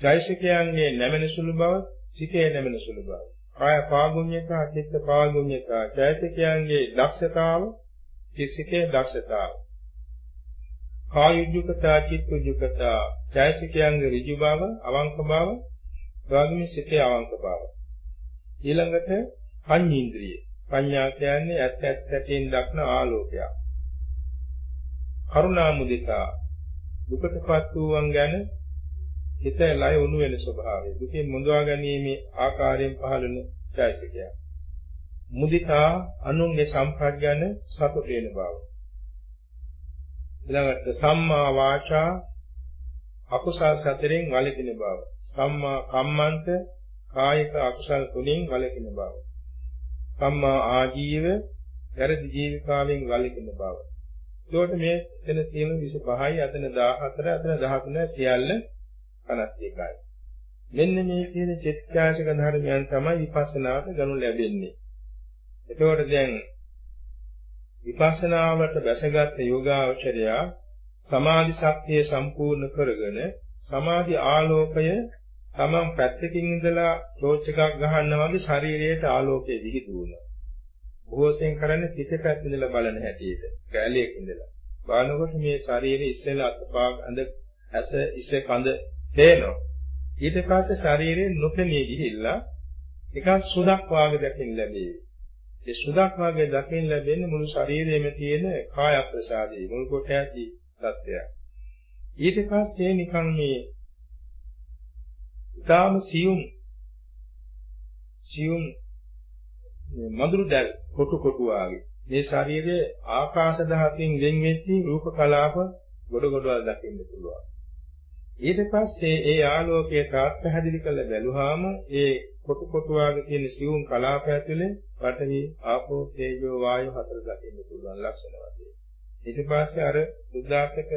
චෛසිකයන්ගේ නැමෙන සුළු බව සිතේ නැමෙන සුළු බව. කාය පාගුඤ්ඤතා චිත්ත පාගුඤ්ඤතා චෛසිකයන්ගේ දක්ෂතාව සිතේ දක්ෂතාව. කායුජ්ජුකතා චිත්තුජ්ජුකතා චෛසිකයන්ගේ ඍජු බව අවංක බව එවැගේම සිතේ අවංක බව. ඊළඟට පඤ්ඤේන්ද්‍රිය. පඤ්ඤා කියන්නේ ඇත්ත ඇත්ත ඇතින් දක්න ආලෝකයක්. කරුණාමුදිතා දුකටපත් වූවන් ගැන හිත ලය උණු වෙන ස්වභාවය. දුකෙන් මුදවා ගැනීමේ ආකාරයෙන් පහළන ඡායිකය මුදිතා අනුන්ගේ සම්ප්‍රඥාන සතුට වෙන බව. ඊළඟට සම්මා වාචා අකුසල් සතරෙන් වළකින බව. සම්මා කම්මන්ත කායික අකුසල් තුنين වළකින බව. සම්මා ආජීව වැරදි ජීවිතාවෙන් වළකින බව. ඒකට මේ එතන තියෙන 25යි අතන 14 අතන 13 සියල්ල 51යි. මෙන්න මේ කියන චිත්තාශක ධර්මයන් තමයි විපස්සනාට ගනු ලැබෙන්නේ. එතකොට දැන් විපස්සනාවට බැසගත් යෝගාවචරයා සමාධි ශක්තිය සම්පූර්ණ කරගෙන සමාධි ආලෝකය තමන් පැත්තකින් ඉඳලා ටෝච් එකක් ගහනවා වගේ ශරීරයට ආලෝකය විහිදුවනවා. බොහෝසෙන් කරන්නේ පිටපැත්ත ඉඳලා බලන හැටියට. කැලේක ඉඳලා. බලනකොට මේ ශරීරයේ ඉස්සෙල්ලා අතපා අඳ ඇස ඉස කඳ පේනවා. ඊට පස්සේ ශරීරයෙන් නොපෙනී ගිහිල්ලා එකක් සුදක් වාගේ දැකින් ලැබේ. ඒ සුදක් වාගේ දකින් ලැබෙන්නේ මුළු ශරීරයේම තියෙන කාය ප්‍රසාදේ මුල් කොට ඇති තත්ත්වයක්. ඊට පස්සේ නිකන් මේ ඊටාම සියුම් සියුම් මధుර දැල් කොටු කොටු වාගේ මේ ශරීරයේ ආකාශ ධාතුන් වෙන් වෙච්ච රූප කලාප ගොඩ ගොඩවල් දකින්න පුළුවන්. ඊට පස්සේ ඒ ආලෝකයේ තාත් පැහැදිලි කරලා බැලුවාම ඒ කොටු කොටු වාගේ තියෙන සියුම් කලාප ඇතුලේ පඨවි ආපෝ තේජෝ වායු හතර දකින්න පුළුවන් ලක්ෂණ වශයෙන්. ඊට පස්සේ අර බුද්ධාර්ථක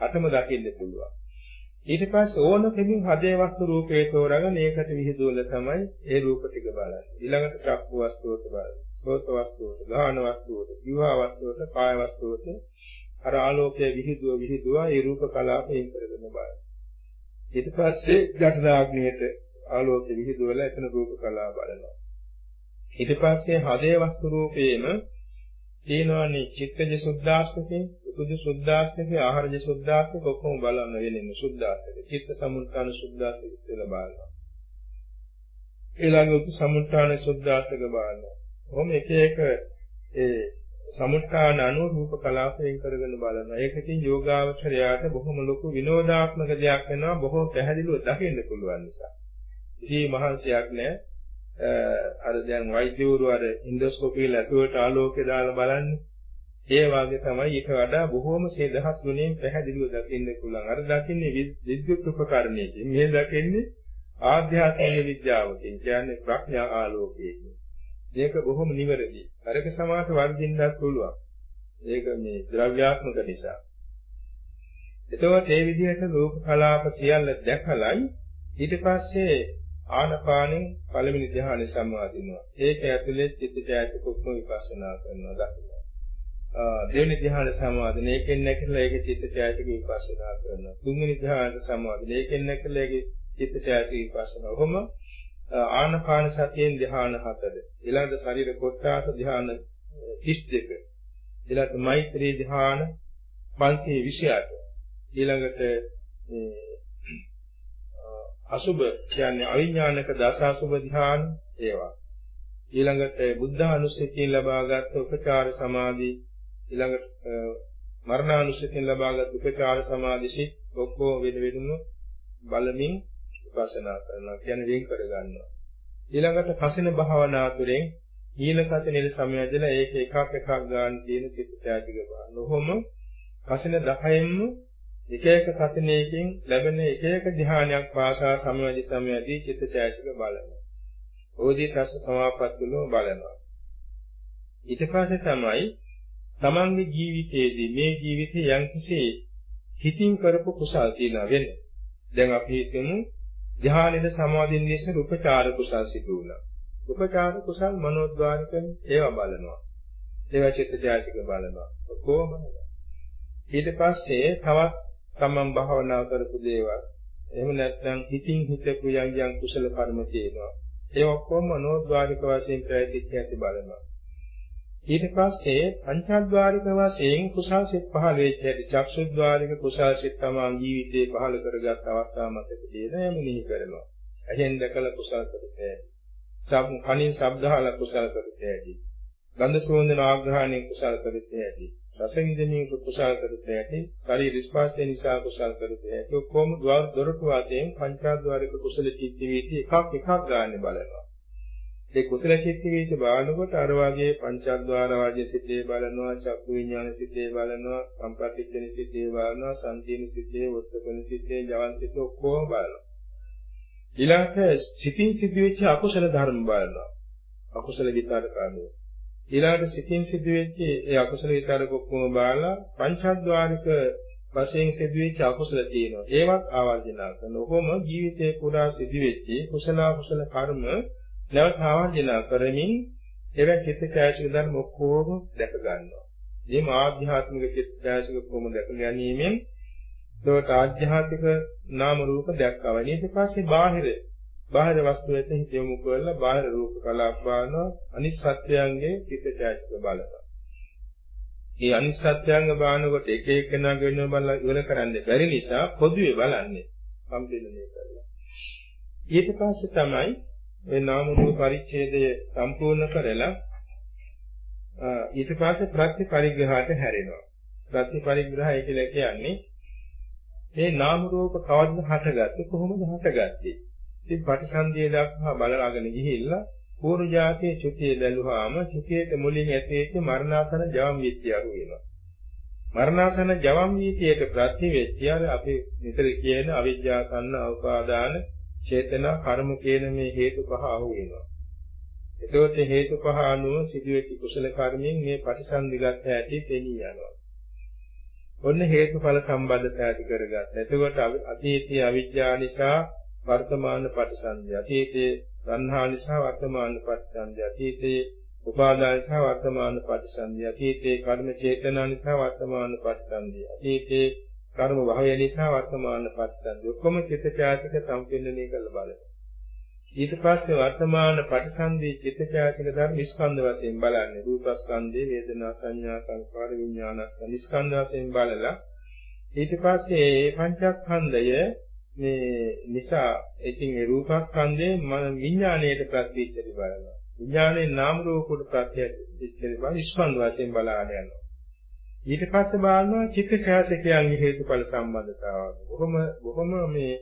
අතම දකින්න පුළුවන්. ඊට පස්සේ ඕන කෙනින් හදේ වස්තු රූපේ තෝරගෙන ඒකට විහිදුවල තමයි ඒ රූප ටික බලන්නේ. ඊළඟට චක්කු වස්තුවට බලන්නේ. සෝත වස්තුවට, ගාහන වස්තුවට, විවාහ වස්තුවට, කාය වස්තුවට අර ආලෝකයේ විහිදුව විහිදුවා ඒ රූප කලාපයෙන් කරගෙන බලනවා. ඊට පස්සේ ජඨරාග්නියට ආලෝකයේ විහිදුවලා එතන රූප කලාව බලනවා. ඊට පස්සේ හදේ වස්තු රූපේම තියෙනවානේ චිත්තජ සුද්ධාස්තකේ, උතුජ සුද්ධාස්තකේ, ආහාරජ සුද්ධාස්තක ඔක්කොම බලන්න වෙන්නේ සුද්ධාස්තක. චිත්ත සමුත්ථාන සුද්ධාස්තක ඉස්සෙල්ලා බලනවා. ඊළඟට සමුත්ථාන සුද්ධාස්තක බලනවා. කොහොම එක එක ඒ සමුත්ථාන අනුව රූප කලාපයෙන් කරගෙන බලනවා. ඒකකින් යෝගාවචරයාට බොහොම ලොකු විනෝදාත්මක දෙයක් වෙනවා. බොහෝ පැහැදිලිව දකින්න පුළුවන් නිසා. ඉතින් මහන්සියක් නැහැ. අර දැන් වෛද්‍යවරු අර ඉන්ඩොස්කෝපි ලැබුවට ආලෝකය දාලා බලන්නේ. ඒ වගේ තමයි ඊට වඩා බොහෝම සේදහස් ගුණයෙන් පැහැදිලිව දකින්න පුළුවන්. අර දකින්නේ විද්‍යුත් උපකරණයකින්. මේ දකින්නේ ආධ්‍යාත්මික විද්‍යාවකින්. කියන්නේ ප්‍රඥා ආලෝකයෙන්. මේක බොහොම නිවැරදි. අරක සමාත වර්ධින්නත් පුළුවන්. ඒක මේ ද්‍රව්‍යාත්මක නිසා. එතකොට මේ විදිහට රූප කලාප සියල්ල දැකලයි ඊට පස්සේ ආනපානෙන් පළවෙනි ධ්‍යානෙ සම්මාදිනවා. ඒක ඇතුලේ චිත්තජයක කුක්ම විපස්සනා කරනවා දකිනවා. දෙවෙනි ධ්‍යාන සමාදින ඒකෙන් නැකලා ඒක චිත්තජයක විපස්සනා කරනවා. තුන්වෙනි ධ්‍යාන සමාදින ඒකෙන් නැකලා ඒක චිත්තජයක විපස්සනා. ඔහොම ආනපාන සතියෙන් ධ්‍යාන හතර. ඊළඟට ශරීර කොටාස ධ්‍යාන 32. ඊළඟට මෛත්‍රී ධ්‍යාන 528. ඊළඟට අසුබ කියන්නේ අවිඥානික දස අසුබ ධ්‍යාන ඒවා. ඊළඟට බුද්ධ අනුස්සතියෙන් ලබාගත් උපචාර සමාධි ඊළඟට මරණානුස්සතියෙන් ලබාගත් උපචාර සමාධි සිත් ඔක්කොම වෙන වෙනම බලමින් විපස්සනා කරනවා කියන්නේ වෙන් කර ගන්නවා. ඊළඟට කසින භාවනා තුළින් ඊළ කසිනෙල සමයදලා ඒක එකක් එකක් ගන්න තියෙන චිත්තචෛතසික බලන. ඔහොම කසින 10න්ම එක එක කසිනයකින් ලැබෙන එක එක ධ්‍යානයක් පාසා සමයදි සමයදී චිත්තචෛතසික බලනවා. ඕදී තස් සමාපත්තුලෝ බලනවා. ඊට පස්සේ තමයි තමන්ගේ ජීවිතයේදී මේ ජීවිතේ යම්කිසි හිතින් කරපු කුසල් තියනවා වෙන්නේ. දැන් අපි හිතමු ධ්‍යානෙද සමාධින් නිසා උපචාර කුසල් සිදු වුණා. උපචාර කුසල් මනෝද්වාරිකෙන් ඒවා බලනවා. ඒවා චිත්තචෛතසික බලනවා. කොහොමද? ඊට පස්සේ තවත් තමන් භාවනා කරපු දේවල් එහෙම නැත්නම් හිතින් හිතපු යම් යම් කුසල කර්ම තියෙනවා. ඒ ඔක්කොම මනෝද්වාරික වශයෙන් ප්‍රයත්නිත ඇති බලනවා. ඊට පස්සේ පංචද්වාරික වශයෙන් කුසල් සිත් පහළ වෙච්ච හැටි චක්ෂුද්වාරික කුසල් සිත් තමා ජීවිතේ පහළ කරගත් අවස්ථා මතක තියෙන යමුනි කරනවා. එහෙන් දැකලා කුසල් කරතේ. සම් කණින් ශබ්දහල කුසල් කරතේ. ගන්ධ සුවඳ ආග්‍රහණය කුසල් කරතේ ඇති. රස විඳිනේ කුසල් කරතේ ඇති. ශරීර ස්පර්ශය නිසා කුසල් කරතේ ඇති. ඔක්කොම දොරටු වාසයෙන් පංචද්වාරික කුසල චිත්ත වීති එකක් එකක් ගන්න බලනවා. ඒ කුසල චිත්ත වීච බලනකොට අර වාගේ පංචද්වාර වාගේ සිතේ බලනවා චක්කු විඥාන සිතේ බලනවා සම්ප්‍රතිච්ඡන සිතේ බලනවා සංකීර්ණ සිතේ වෘත්තකන සිතේ ජවන් සිත ඔක්කොම බලනවා ඊළඟට සිතින් සිදුවෙච්ච අකුසල ධර්ම බලනවා අකුසල විතරක අනුව ඊළඟට සිතින් සිදුවෙච්ච ඒ අකුසල විතරක ඔක්කොම බලලා පංචද්වාරික වශයෙන් සිදුවෙච්ච අකුසල තියෙනවා ඒවත් ආවර්ජනා කරනවා කොහොම ජීවිතේ පුරා සිදුවෙච්ච කුසල අකුසල කර්ම නැවත ආවර්ජනා කරමින් එවන් චිත්ත ඡායසික ධර්ම ඔක්කොම දැක ගන්නවා. මේ ආධ්‍යාත්මික චිත්තචෛතසික කොහොමද දැක ගැනීමෙන් ඒකට ආධ්‍යාත්මික නාම රූප දැක්කවා. ඊට පස්සේ බාහිර බාහිර වස්තු වෙත හිත යොමු කරලා බාහිර රූප කලාප බලනවා අනිත් සත්‍යයන්ගේ චිත්තචෛතසික බලනවා. මේ අනිත් සත්‍යයන්ග බලනකොට එක එකනාගේ වෙනම බලලා ඉවර කරන්න බැරි නිසා පොදුවේ බලන්නේ සම්පූර්ණණය කරලා. ඊට පස්සේ තමයි මේ නාම රූප පරිච්ඡේදය සම්පූර්ණ කරලා ඊට පස්සේ ප්‍රත්‍ය පරිග්‍රහයට හැරෙනවා. ප්‍රත්‍ය පරිග්‍රහය කියලා කියන්නේ මේ නාම රූප කවද්ද හටගත්තේ කොහොමද හටගත්තේ? ඉතින් පටිසන්ධිය දක්වා බලලාගෙන ගිහිල්ලා පූර්ව જાතියේ චුතිය බැලුවාම චුතියට මුලින් ඇතිවෙච්ච මරණාසන ජවම් විත්‍ය අහු වෙනවා. මරණාසන ජවම් විත්‍යයට ප්‍රතිවෙච්ච අර අපි විතර කියන අවිජ්ජා කන්න අවපාදාන චේතනා කර්ම කියන මේ හේතු පහ අහු වෙනවා. එතකොට හේතු පහ අනුව සිදුවෙච්ච කුසල කර්මයෙන් මේ ප්‍රතිසන්දිගත ඇති තෙණී යනවා. ඔන්න හේතුඵල සම්බන්ධතාවය ඇති කරගත්තා. එතකොට අතීතයේ අවිජ්ජා නිසා වර්තමාන ප්‍රතිසන්දිය. අතීතයේ සංහා නිසා වර්තමාන ප්‍රතිසන්දිය. අතීතයේ උපාදාන නිසා වර්තමාන ප්‍රතිසන්දිය. අතීතයේ කර්ම චේතනා නිසා වර්තමාන ප්‍රතිසන්දිය. අතීතයේ කර්ම භවය නිසා වර්තමාන ප්‍රතිසන්දිය. ඔක්කොම චිත්තචෛතසික සම්පූර්ණණය කරලා බලන්න. ඊට පස්සේ වර්තමාන පටිසන්ධි චිත්තචෛතසික ධර්ම ස්කන්ධ වශයෙන් බලන්නේ රූපස්කන්ධේ වේදනා සංඥා සංස්කාර විඥානස්කන්ධ ස්කන්ධ වශයෙන් බලලා ඊට පස්සේ මේ පංචස්කන්ධය මේ නිසා ඉතින් ඒ රූපස්කන්ධේ විඥාණයට ප්‍රතිච්ඡේද බලනවා විඥානයේ නාම රූප කොට ප්‍රතිච්ඡේද බලන ස්කන්ධ වශයෙන් බලාගෙන යනවා ඊට පස්සේ බලනවා චිත්තචෛතසිකයන්ගේ හේතුඵල සම්බන්ධතාව බොහොම බොහොම මේ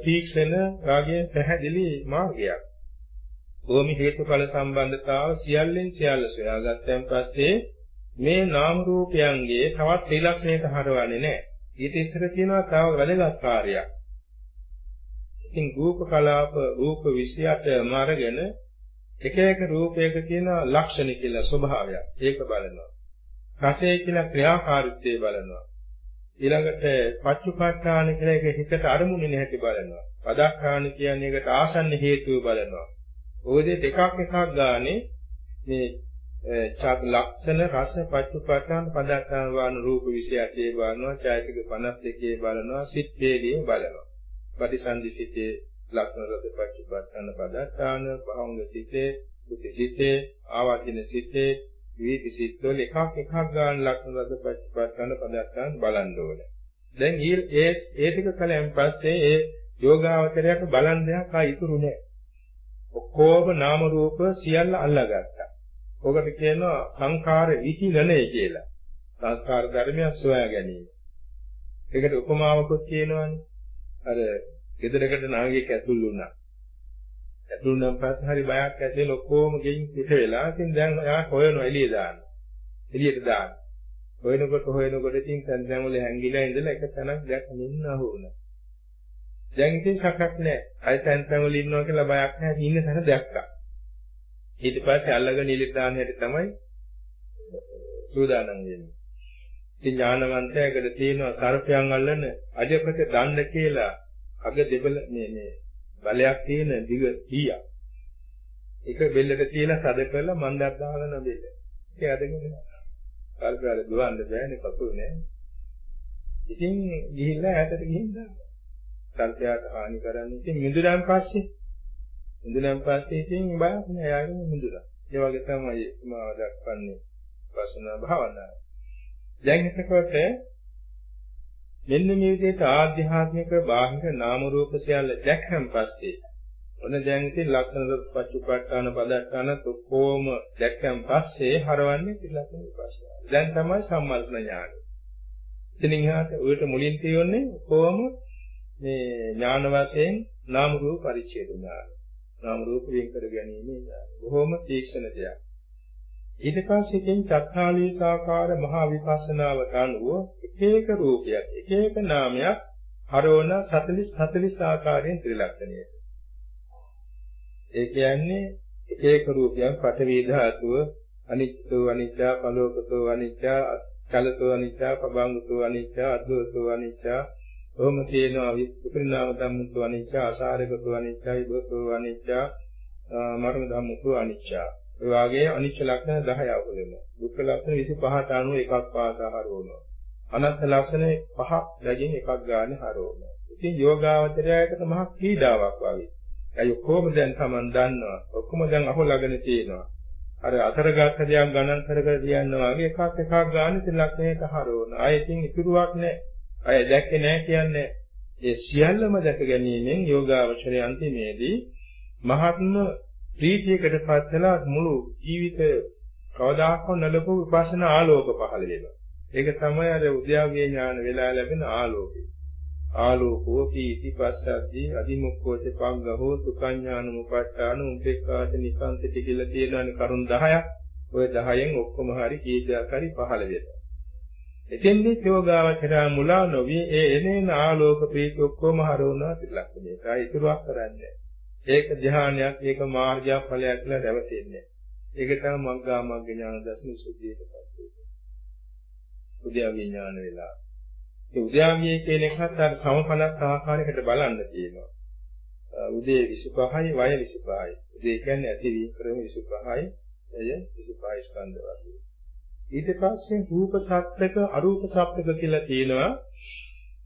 තීක්ෂණ රාගයේ පැහැදිලි මාර්ගයක්. භූමි හේතුඵල සම්බන්ධතාව සියල්ලෙන් සියල්ල සොයාගත්තන් පස්සේ මේ නාම රූපයන්ගේ තවත් ත්‍රිලක්ෂණයට හරවන්නේ නැහැ. ඊට ඉස්සර කියනවා තව වැදගත් කාර්යයක්. ඉතින් රූප කලාප රූප 28 මාර්ගගෙන එක එක රූපයක තියෙන ලක්ෂණ කියලා ස්වභාවයක්. ඒක බලනවා. රසය කියලා ක්‍රියාකාරීත්වය බලනවා. ඊළඟට පච්චුපට්ඨාන කියලා එක හිතට අරමුණු නැති බලනවා. පදක්ඛාන කියන්නේ ඒකට ආසන්න හේතුව බලනවා. ඔය දෙක එකක් එකක් ගානේ මේ චක් ලක්ෂණ රස පච්චුපට්ඨාන පදක්ඛාන වාන රූප 28 බලනවා. ඡායතික 52 බලනවා. සිත් වේදී බලනවා. පටිසන්ධි සිතේ ලක්ෂණ රස පච්චුපට්ඨාන පදක්ඛාන භවංග සිතේ දුති සිතේ ආවචින සිතේ විවිධ සිත්වල එකක් එකක් ගන්න ලක්ෂණ රස පච්චපත්තන පදත්තන් බලන්න ඕනේ. දැන් ඒ ඒ ටික කලයන් පස්සේ ඒ යෝගාවචරයට බලන් දෙයක් ආ ඉතුරු නෑ. ඔක්කොම නාම රූප සියල්ල අල්ලාගත්තා. ඔකට කියනවා සංඛාර විචිනනය කියලා. සංස්කාර ධර්මයන් සොයා ගැනීම. ඒකට උපමාවකුත් කියනවානේ. අර ගෙදරකට නාගයෙක් ඇතුල් වුණා. ඇතුළුනම් පස්සේ හරි බයක් ඇතිවෙලා ඔක්කොම ගෙයින් පිට වෙලා ඉතින් දැන් එයා හොයනවා එළිය දාන්න. එළියට දාන්න. හොයනකොට හොයනකොට ඉතින් තැන් තැන් වල හැංගිලා ඉඳලා එක තැනක් දැක් මෙන්න අහුණා. දැන් ඉතින් සකක් නැහැ. අය තැන් තැන් වල ඉන්නවා කියලා බයක් නැහැ. ඉන්න තැන දැක්කා. ඊට පස්සේ අල්ලගෙන එළියට දාන්න හැටි තමයි සූදානම් වෙන්නේ. ඉතින් ඥානවන්තයෙකුට තියෙනවා සර්පයන් අල්ලන අජපත දණ්ඩ කියලා අග දෙබල මේ මේ බලයක් තියෙන දිග කීයක්. ඒක බෙල්ලට තියලා සද කරලා මන්දක් දාගෙන බෙල්ල. ඒක අදගෙන කල්පනාල දුවන්න බෑනේ කකුල් නෑ. ඉතින් ගිහිල්ලා ඈතට ගිහින් දානවා. සංඛ්‍යාත හානි කරන්නේ. ඉතින් මිදුලන් පස්සේ මිදුලන් පස්සේ ඉතින් බයක් නෑ යාගෙන මිදුලා. ඒ වගේ තමයි මා දක්වන්නේ වසනා භාවනාව. දැන් එතකොට මෙන්න මේ විදිහට ආධ්‍යාත්මික බාහිර නාම රූප සියල්ල දැක්කන් පස්සේ ඔන්න දැන් ඉතින් ලක්ෂණ පච්චුපට්ඨාන පදට්ඨාන ඔක්කොම දැක්කන් පස්සේ හරවන්නේ ත්‍රිලක්ෂණ විපස්සය. දැන් තමයි සම්මස්න ඥානය. ඉතින් එහාට උයට මුලින් තියෙන්නේ කොහොම මේ ඥාන වශයෙන් නාම රූප පරිච්ඡේද ඥාන. නාම රූප වෙන් කර ගැනීම ඥාන. බොහොම තීක්ෂණ දෙයක්. ඊට පස්සේ ඉතින් චක්ඛාලීසාකාර මහා විපස්සනාවට අනුව එක එක රූපයක් එක එක නාමයක් හරවන 40 40 ආකාරයෙන් ත්‍රිලක්ෂණයට. ඒ කියන්නේ එක එක රූපයක් පඨවි ධාතුව අනිත්‍යෝ අනිත්‍ය පලෝකතෝ අනිත්‍ය චලතෝ අනිත්‍ය පබංගතෝ අනිත්‍ය අද්වතෝ අනිත්‍ය කොහොම තියෙනවා විපරිණාම ධම්මතෝ අනිත්‍ය ආසාරකතෝ අනිත්‍ය විභවතෝ අනිත්‍ය මරණ ධම්මතෝ අනිත්‍ය ඒ වාගේ අනිච්ච ලක්ෂණ 10 අවුල් වෙනවා. දුක්ඛ ලක්ෂණ 25ට අනුව එකක් පාසා හරවනවා. අනත්ත් ලක්ෂණ පහක් දැකින් එකක් ගන්න හරවනවා. ඉතින් යෝගාවචරයකට මහා පීඩාවක් වගේ. ඒ ඔක්කොම දැන් Taman දන්නවා. ඔක්කොම දැන් අහුලාගෙන තියෙනවා. අර අතරගත දෙයක් ගණන් කර කර කියනවා වගේ එකක් එකක් ගන්න ඉතින් ලක්ෂණයට හරවන. ආයෙකින් ඉතුරුවක් නැහැ. අය දැක්කේ නැහැ කියන්නේ ඒ සියල්ලම දැක ගැනීමෙන් යෝගාවචරය අන්තිමේදී මහත්ම ප්‍රීතියකට පත් වෙලා මුළු ජීවිතය කවදාකවත් නොලබපු විපස්සනා ආලෝක පහළ වෙනවා. ඒක තමයි අර උද්‍යාවේ ඥාන වෙලා ලැබෙන ආලෝකය. ආලෝකෝ පීති පස්සද්දී අදිමුක්ඛෝච පංගහෝ සුඛඥානමුපට්ඨාන උපේක්ඛාච නිකාන්තටි කියලා තියෙනවානේ කරුණ 10ක්. ওই 10න් ඔක්කොම හරි කීයක් හරි පහළ වෙනවා. එතෙන්දී යෝගාවචරා මුලා නොවි ඒ එනේන ආලෝක ප්‍රීති ඔක්කොම හරවනවා ත්‍රිලක්ෂණයට. ආ ඉතුරුවක් කරන්නේ. ඒක ධ්‍යානයක්, ඒක මාර්ගයක් ඵලයක් කියලා රැවටෙන්නේ. ඒක තමයි මග්ගා මග්ග ඥාන දර්ශන සුද්ධියටපත් වෙන්නේ. උද්‍යාවේ ඥාන වෙලා. ඒ උද්‍යාවේ කියන එකත් අර සමඵල සහකාරයකට බලන්න තියෙනවා. උදේ 25යි වය 25යි. උදේ කියන්නේ ඇතිවීම ක්‍රම 25යි, එය 25 ස්කන්ධ වශයෙන්. ඊට පස්සේ රූප සත්‍යක අරූප සත්‍යක කියලා තියෙනවා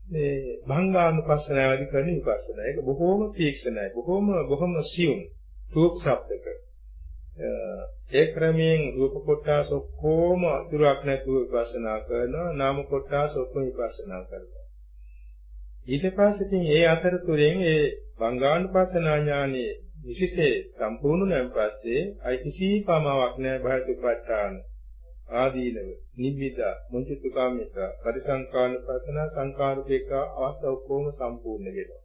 මේ භංගානුපස්සනාවදී කරන විපස්සනා. ඒක බොහෝම තීක්ෂණයි. බොහෝම බොහෝම සියුම් රූප සත්‍යක. ඒ ක්‍රමයෙන් රූප කොටස් ඔක්කොම අතුරක් නැතුව විපස්සනා කරනවා. නාම කොටස් ඔක්කොම විපස්සනා කරනවා. ඊට පස්සේ ඉතින් ඒ අතරතුරෙන් ඒ භංගානුපස්සනා ඥානයේ විශේෂේ සම්පූර්ණ නම් පස්සේ අයි කිසි පමාවක් නැහැ භාවිතපත්තාන. ආදීනව නිබ්බිදා මුංචිතුකාමික පරිසංකාන ප්‍රසන සංකාරුපේකා අවස්ථ ඔක්කොම සම්පූර්ණ වෙනවා.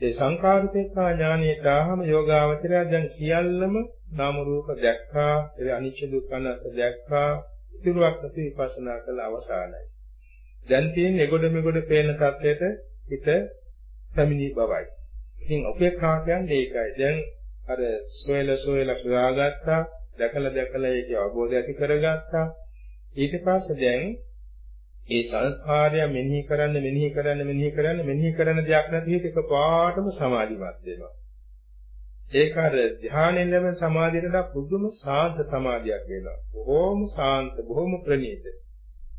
ඒ සංකාරුපේකා ඥානයට ආවම යෝගාවචරය දැන් සියල්ලම නාම රූප දැක්කා, ඒ අනිච්ච දුක්ඛ අනාත්ම දැක්කා, ඉතිරුවක් නැති විපස්සනා කළ අවසానයි. දැන් තියෙන එගොඩ මෙගොඩ පේන තත්ත්වයට හිත පැමිණි බවයි. ඉතින් උපේක්ඛා කියන්නේ ඒකයි. දැන් අර සොයල සොයල සොයාගත්තා දැකලා දැකලා ඒකේ අවබෝධය ඇති කරගත්තා. ඊට පස්සේ දැන් ඒ සංස්කාරය මෙනෙහි කරන්න මෙනෙහි කරන්න මෙනෙහි කරන්න මෙනෙහි කරන දෙයක් නැති හිත එකපාරටම සමාධිමත් වෙනවා. ඒක අර ධ්‍යානෙන් ලැබෙන සමාධියට පුදුම සාන්ත සමාධියක් වෙනවා. බොහොම සාන්ත, බොහොම ප්‍රණීත.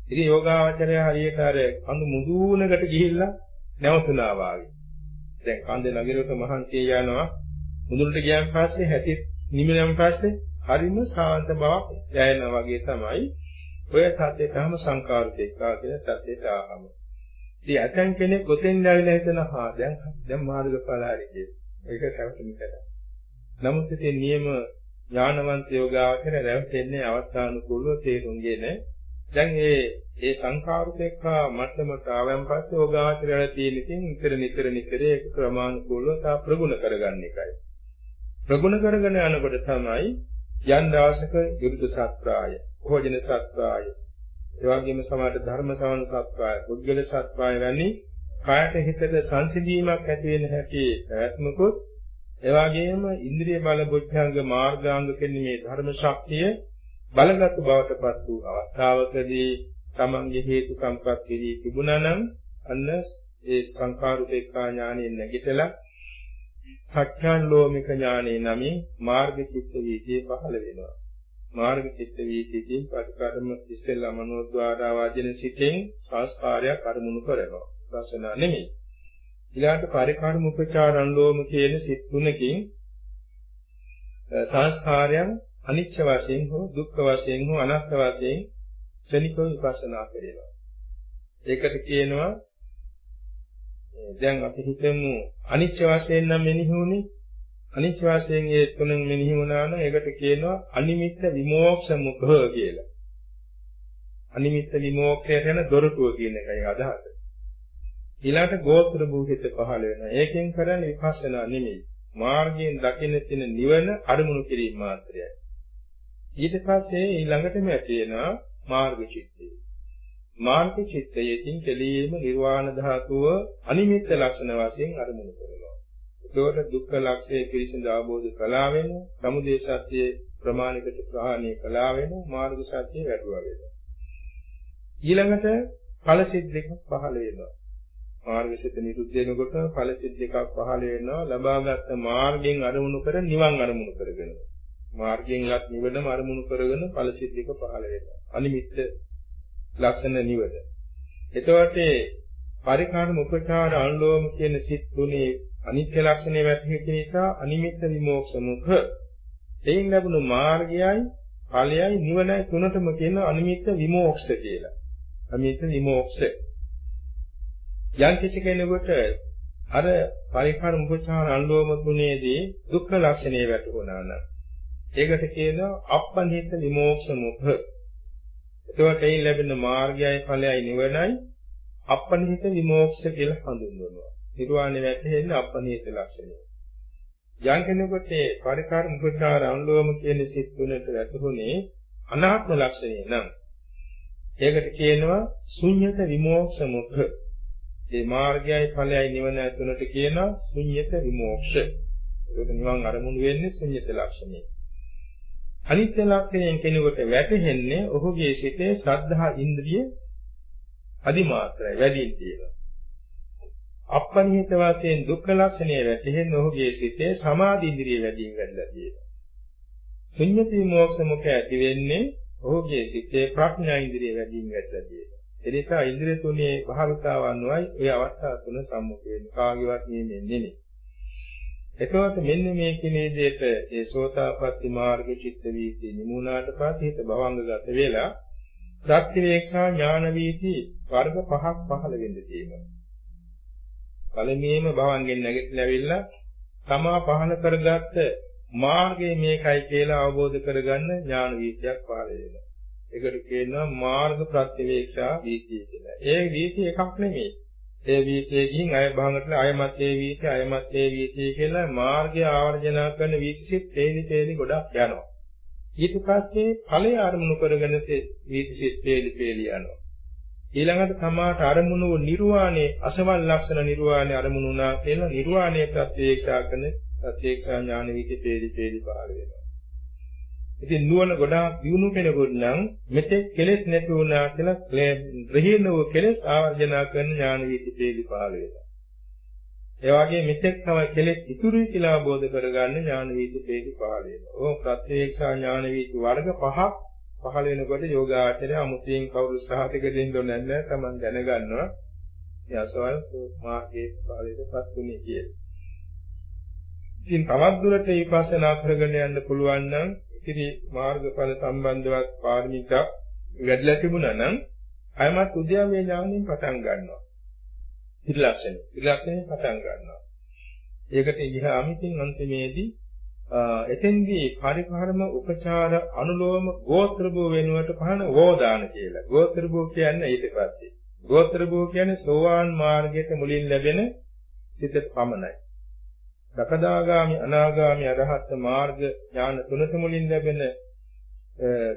ඉතින් යෝගාවචරය හරියට අර කඳු මුදුනකට ගිහිල්ලා නැවතුණා වාගේ. දැන් කන්ද නගිරට මහන්සිය යනවා. මුදුනට ගියන් පස්සේ හැටි නිමිනන් පස්සේ හරිම ශාන්ත බවක් දැනෙනා වගේ තමයි ඔය සත්‍යයටම සංකාරිකා කියන සත්‍යයට ආවම. ඉතින් ඇතන් කෙනෙක් ගොතෙන් ඇවිල්ලා හිතන හා දැන් දැන් මාර්ගඵල හරි කියලා. ඒක සැවටුම් කරා. නමුත් ඉතින් නියම ඥානවන්ත යෝගාවචර රැවටෙන්නේ අවස්ථානුකූලව තේරුම්ගෙන දැන් මේ ඒ සංකාරුපේක්ඛා මට්ටමට ආවන් පස්සේ යෝගාවචරයට තියෙන ඉතින් නිතර නිතර නිතර ඒක ක්‍රමානුකූලව තා ප්‍රගුණ කරගන්න එකයි. ප්‍රගුණ කරගෙන යනකොට තමයි යම් දවසක විරුද්ධ සත්‍රාය, භෝජන සත්‍රාය, ඒ වගේම සමාත ධර්ම සවන සත්‍රාය, පුද්ගල සත්‍රාය වැනි කායට හිතට සංසිඳීමක් ඇති වෙන හැටි ප්‍රයත්නකොත් ඒ වගේම ඉන්ද්‍රිය බල බුද්ධංග මාර්ගාංග කියන මේ ධර්ම ශක්තිය බලගත් බවටපත් වූ අවස්ථාවකදී තමන්ගේ හේතු සම්පත්තිදී තිබුණා නම් අන්න ඒ සංකාරුපේක්ඛා ඥානෙ නැගිටලා සත්‍යං ඥානේ නමින් මාර්ග චිත්ත වීතිය පහළ වෙනවා. මාර්ග චිත්ත වීතියකින් ප්‍රතිකර්ම ඉස්සෙල්ලා මනෝද්වාරා වාදින සිතෙන් සංස්කාරයක් අරමුණු කරනවා. දසනා නෙමෙයි. ඊළාට පරිකාරම උපචාරණ ලෝම කියන සිත් තුනකින් සංස්කාරයන් අනිච්ච වශයෙන් හෝ දුක්ඛ වශයෙන් හෝ අනාත්ම වශයෙන් ක්ෂණිකව විපස්සනා කරනවා. ඒකට කියනවා දැන් අපි හිතමු අනිච්ච වශයෙන් නම් මෙනෙහි වුනේ අනිච්ච වශයෙන් ඒ තුනෙන් මෙනෙහි වුණා නම් ඒකට කියනවා අනිමිත්ත විමෝක්ෂ මුඛ කියලා. අනිමිත්ත විමෝක්ෂය කියන දොරටුව කියන එකයි අදහස. ඊළඟට ගෝත්‍ර භූහිත පහළ වෙනවා. ඒකෙන් කරන්නේ විපස්සනා නෙමෙයි. මාර්ගයෙන් දකින්න තියෙන නිවන අරමුණු කිරීම මාත්‍රයයි. ඊට පස්සේ ඊළඟටම ඇති වෙනවා මාර්ග චිත්තය. මාර්ග චිත්තයෙන් කෙලීම නිර්වාණ ධාතුව අනිමිත්ත ලක්ෂණ වශයෙන් අරමුණු කරනවා. ඒකට දුක්ඛ ලක්ෂයේ පිරිසිදු අවබෝධ කළා වෙනවා. සමුදය සත්‍යයේ ප්‍රමාණිකට ප්‍රහාණය කළා වෙනවා. මාර්ග සත්‍යය වැඩුවා වෙනවා. ඊළඟට ඵල සිත් දෙකක් පහළ වෙනවා. මාර්ග සිත් නිරුද්ධ වෙනකොට ඵල සිත් දෙකක් පහළ වෙනවා. ලබාගත් මාර්ගයෙන් අරමුණු කර නිවන් අරමුණු කරගෙන. මාර්ගයෙන්වත් නිවනම අරමුණු කරගෙන ඵලසිද්ධික පහළ වෙනවා. අනිමිත්ත ලක්ෂණ නිවන. එතකොට පරිකාණ උපචාර අනුලෝම කියන සිත් තුනේ අනිත්‍ය ලක්ෂණය වැටහෙච්ච නිසා අනිමිත්ත විමෝක්ෂ මුඛ එයින් ලැබුණු මාර්ගයයි ඵලයයි නිවනයි තුනටම කියන අනිමිත්ත විමෝක්ෂ කියලා. අනිමිත්ත විමෝක්ෂ. යම් කිසි කෙනෙකුට අර පරිකාර උපචාර අනුලෝම තුනේදී දුක්ඛ ලක්ෂණය වැටුණා නම් ඒකට කියනවා අප්පනිහිත විමෝක්ෂ මුඛ. එතකොට එයින් ලැබෙන මාර්ගයයි ඵලයයි නිවනයි අප්පනිහිත විමෝක්ෂ කියලා හඳුන්වනවා. නිර්වාණය වැටෙන්නේ අප්පනිහිත ලක්ෂණය. යම් කෙනෙකුට මේ පරිකාර මුඛාර අනුලෝම කියන සිත් තුනට වැටුනේ අනාත්ම ලක්ෂණය නම් ඒකට කියනවා ශුන්්‍යත විමෝක්ෂ මුඛ. මේ මාර්ගයයි ඵලයයි නිවන තුනට කියනවා ශුන්්‍යත විමෝක්ෂ. ඒක නිවන් අරමුණු වෙන්නේ ශුන්්‍යත ලක්ෂණය. අනිත්‍ය ලක්ෂණයෙන් කෙනෙකුට වැටහෙන්නේ ඔහුගේ සිතේ ශ්‍රද්ධා ඉන්ද්‍රිය අදිමාත්‍රයි වැඩිින් තියෙනවා. අපනිහිත වශයෙන් දුක්ඛ ලක්ෂණය වැටහෙන්නේ ඔහුගේ සිතේ සමාධි ඉන්ද්‍රිය වැඩිින් වැඩිලා තියෙනවා. ශුන්‍යති මෝක්ෂ මුඛ ඇති වෙන්නේ ඔහුගේ සිතේ ප්‍රඥා ඉන්ද්‍රිය වැඩිින් වැඩිලා තියෙනවා. ඒ නිසා ඉන්ද්‍රිය තුනේ භාවිතාවන් වයි ඒ අවස්ථා තුන සම්මුඛ වෙන්නේ කාගේවත් නෙමෙන්නේ නෙමෙයි. එතකොට මෙන්න මේ කිනේ දෙයට ඒ සෝතාපට්ටි මාර්ග චිත්ත වීති නිමුණාට පස්සේ හිත භවංගගත වෙලා ප්‍රත්‍යවේක්ෂා ඥාන වීති වර්ග පහක් පහළ වෙන්න තියෙනවා. පළමුවෙන්ම භවංගෙන් නැගිටලා ඇවිල්ලා තමා පහළ කරගත්ත මාර්ගය මේකයි කියලා අවබෝධ කරගන්න ඥාන වීතියක් පහළ වෙනවා. ඒකට කියනවා මාර්ග ප්‍රත්‍යවේක්ෂා වීතිය කියලා. ඒ වීතිය එකක් නෙමෙයි. ඒ වීතිය ගිහින් අය භවංගට අයමත් ඒ වීතිය අයමත් ඒ වීතිය කියලා මාර්ගය ආවර්ජනා කරන වීතිසිට තේලි තේලි ගොඩක් යනවා. ඊට පස්සේ ඵලය අරමුණු කරගෙන වීතිසිට තේලි තේලි යනවා. ඊළඟට තමාට අරමුණු නිර්වාණය අසවල් ලක්ෂණ නිර්වාණය අරමුණු වුණා කියලා නිර්වාණය ප්‍රත්‍යක්ෂා කරන ප්‍රත්‍යක්ෂා ඥාන විදි තේලි තේලි පහළ වෙනවා. ඉතින් නුවණ ගොඩාක් දියුණු කෙනෙකුට නම් මෙතෙක් කෙලෙස් නැති වුණා කියලා රහින වූ කෙලෙස් ආවර්ජනා කරන ඥාන විදි තේලි පහළ වෙනවා. ඒ වගේ මෙතෙක් තමයි කෙලෙස් ඉතුරුයි කියලා අවබෝධ කරගන්න ඥාන විදි තේලි පහළ වෙනවා. ඕක ප්‍රත්‍යක්ෂා ඥාන විදි වර්ග පහක් පහළ වෙනකොට යෝගාචරය අමුතියෙන් කවුරු සහතික දෙන්න ඕනේ නැහැ තමන් දැනගන්නවා මේ අසවල් මාර්ගයේ පාළේටපත් වුණේ කියලා. ඉතින් තවත් දුරට විපස්සනා කරගෙන යන්න පුළුවන් නම් ඉතිරි මාර්ගඵල සම්බන්ධවත් පාරමිතා වැඩිලා තිබුණා නම් අයමත් උද්‍යාමයේ ඥාණයෙන් පටන් ගන්නවා. ත්‍රිලක්ෂණය. ත්‍රිලක්ෂණයෙන් පටන් ගන්නවා. ඒකට ඉහාම ඉතින් අන්තිමේදී එතෙන්දී පරිකාරම උපචාර අනුලෝම ගෝත්‍ර භූ වෙනුවට පහන වෝදාන කියලා. ගෝත්‍ර භූ කියන්නේ ඊට පස්සේ. ගෝත්‍ර භූ කියන්නේ සෝවාන් මාර්ගයට මුලින් ලැබෙන සිත පමණයි. සකදාගාමි අනාගාමි අරහත් මාර්ග ඥාන තුනත මුලින් ලැබෙන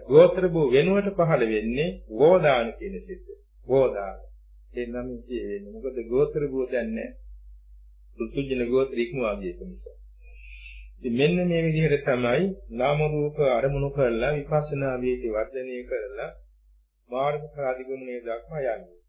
ගෝත්‍ර භූ වෙනුවට පහළ වෙන්නේ වෝදාන කියන සිත. වෝදාන. ඒ නම් කියන්නේ මොකද ගෝත්‍ර භූ දැන් නැහැ. ෘතුජන ගෝත්‍ර ඉක්මවා ගිය නිසා. ඉතින් මෙන්න මේ විදිහට තමයි නාම රූප අරමුණු කරලා විපස්සනා වේදී වර්ධනය කරලා මාර්ග ප්‍රාතිගමනයේ දක්වා යන්නේ.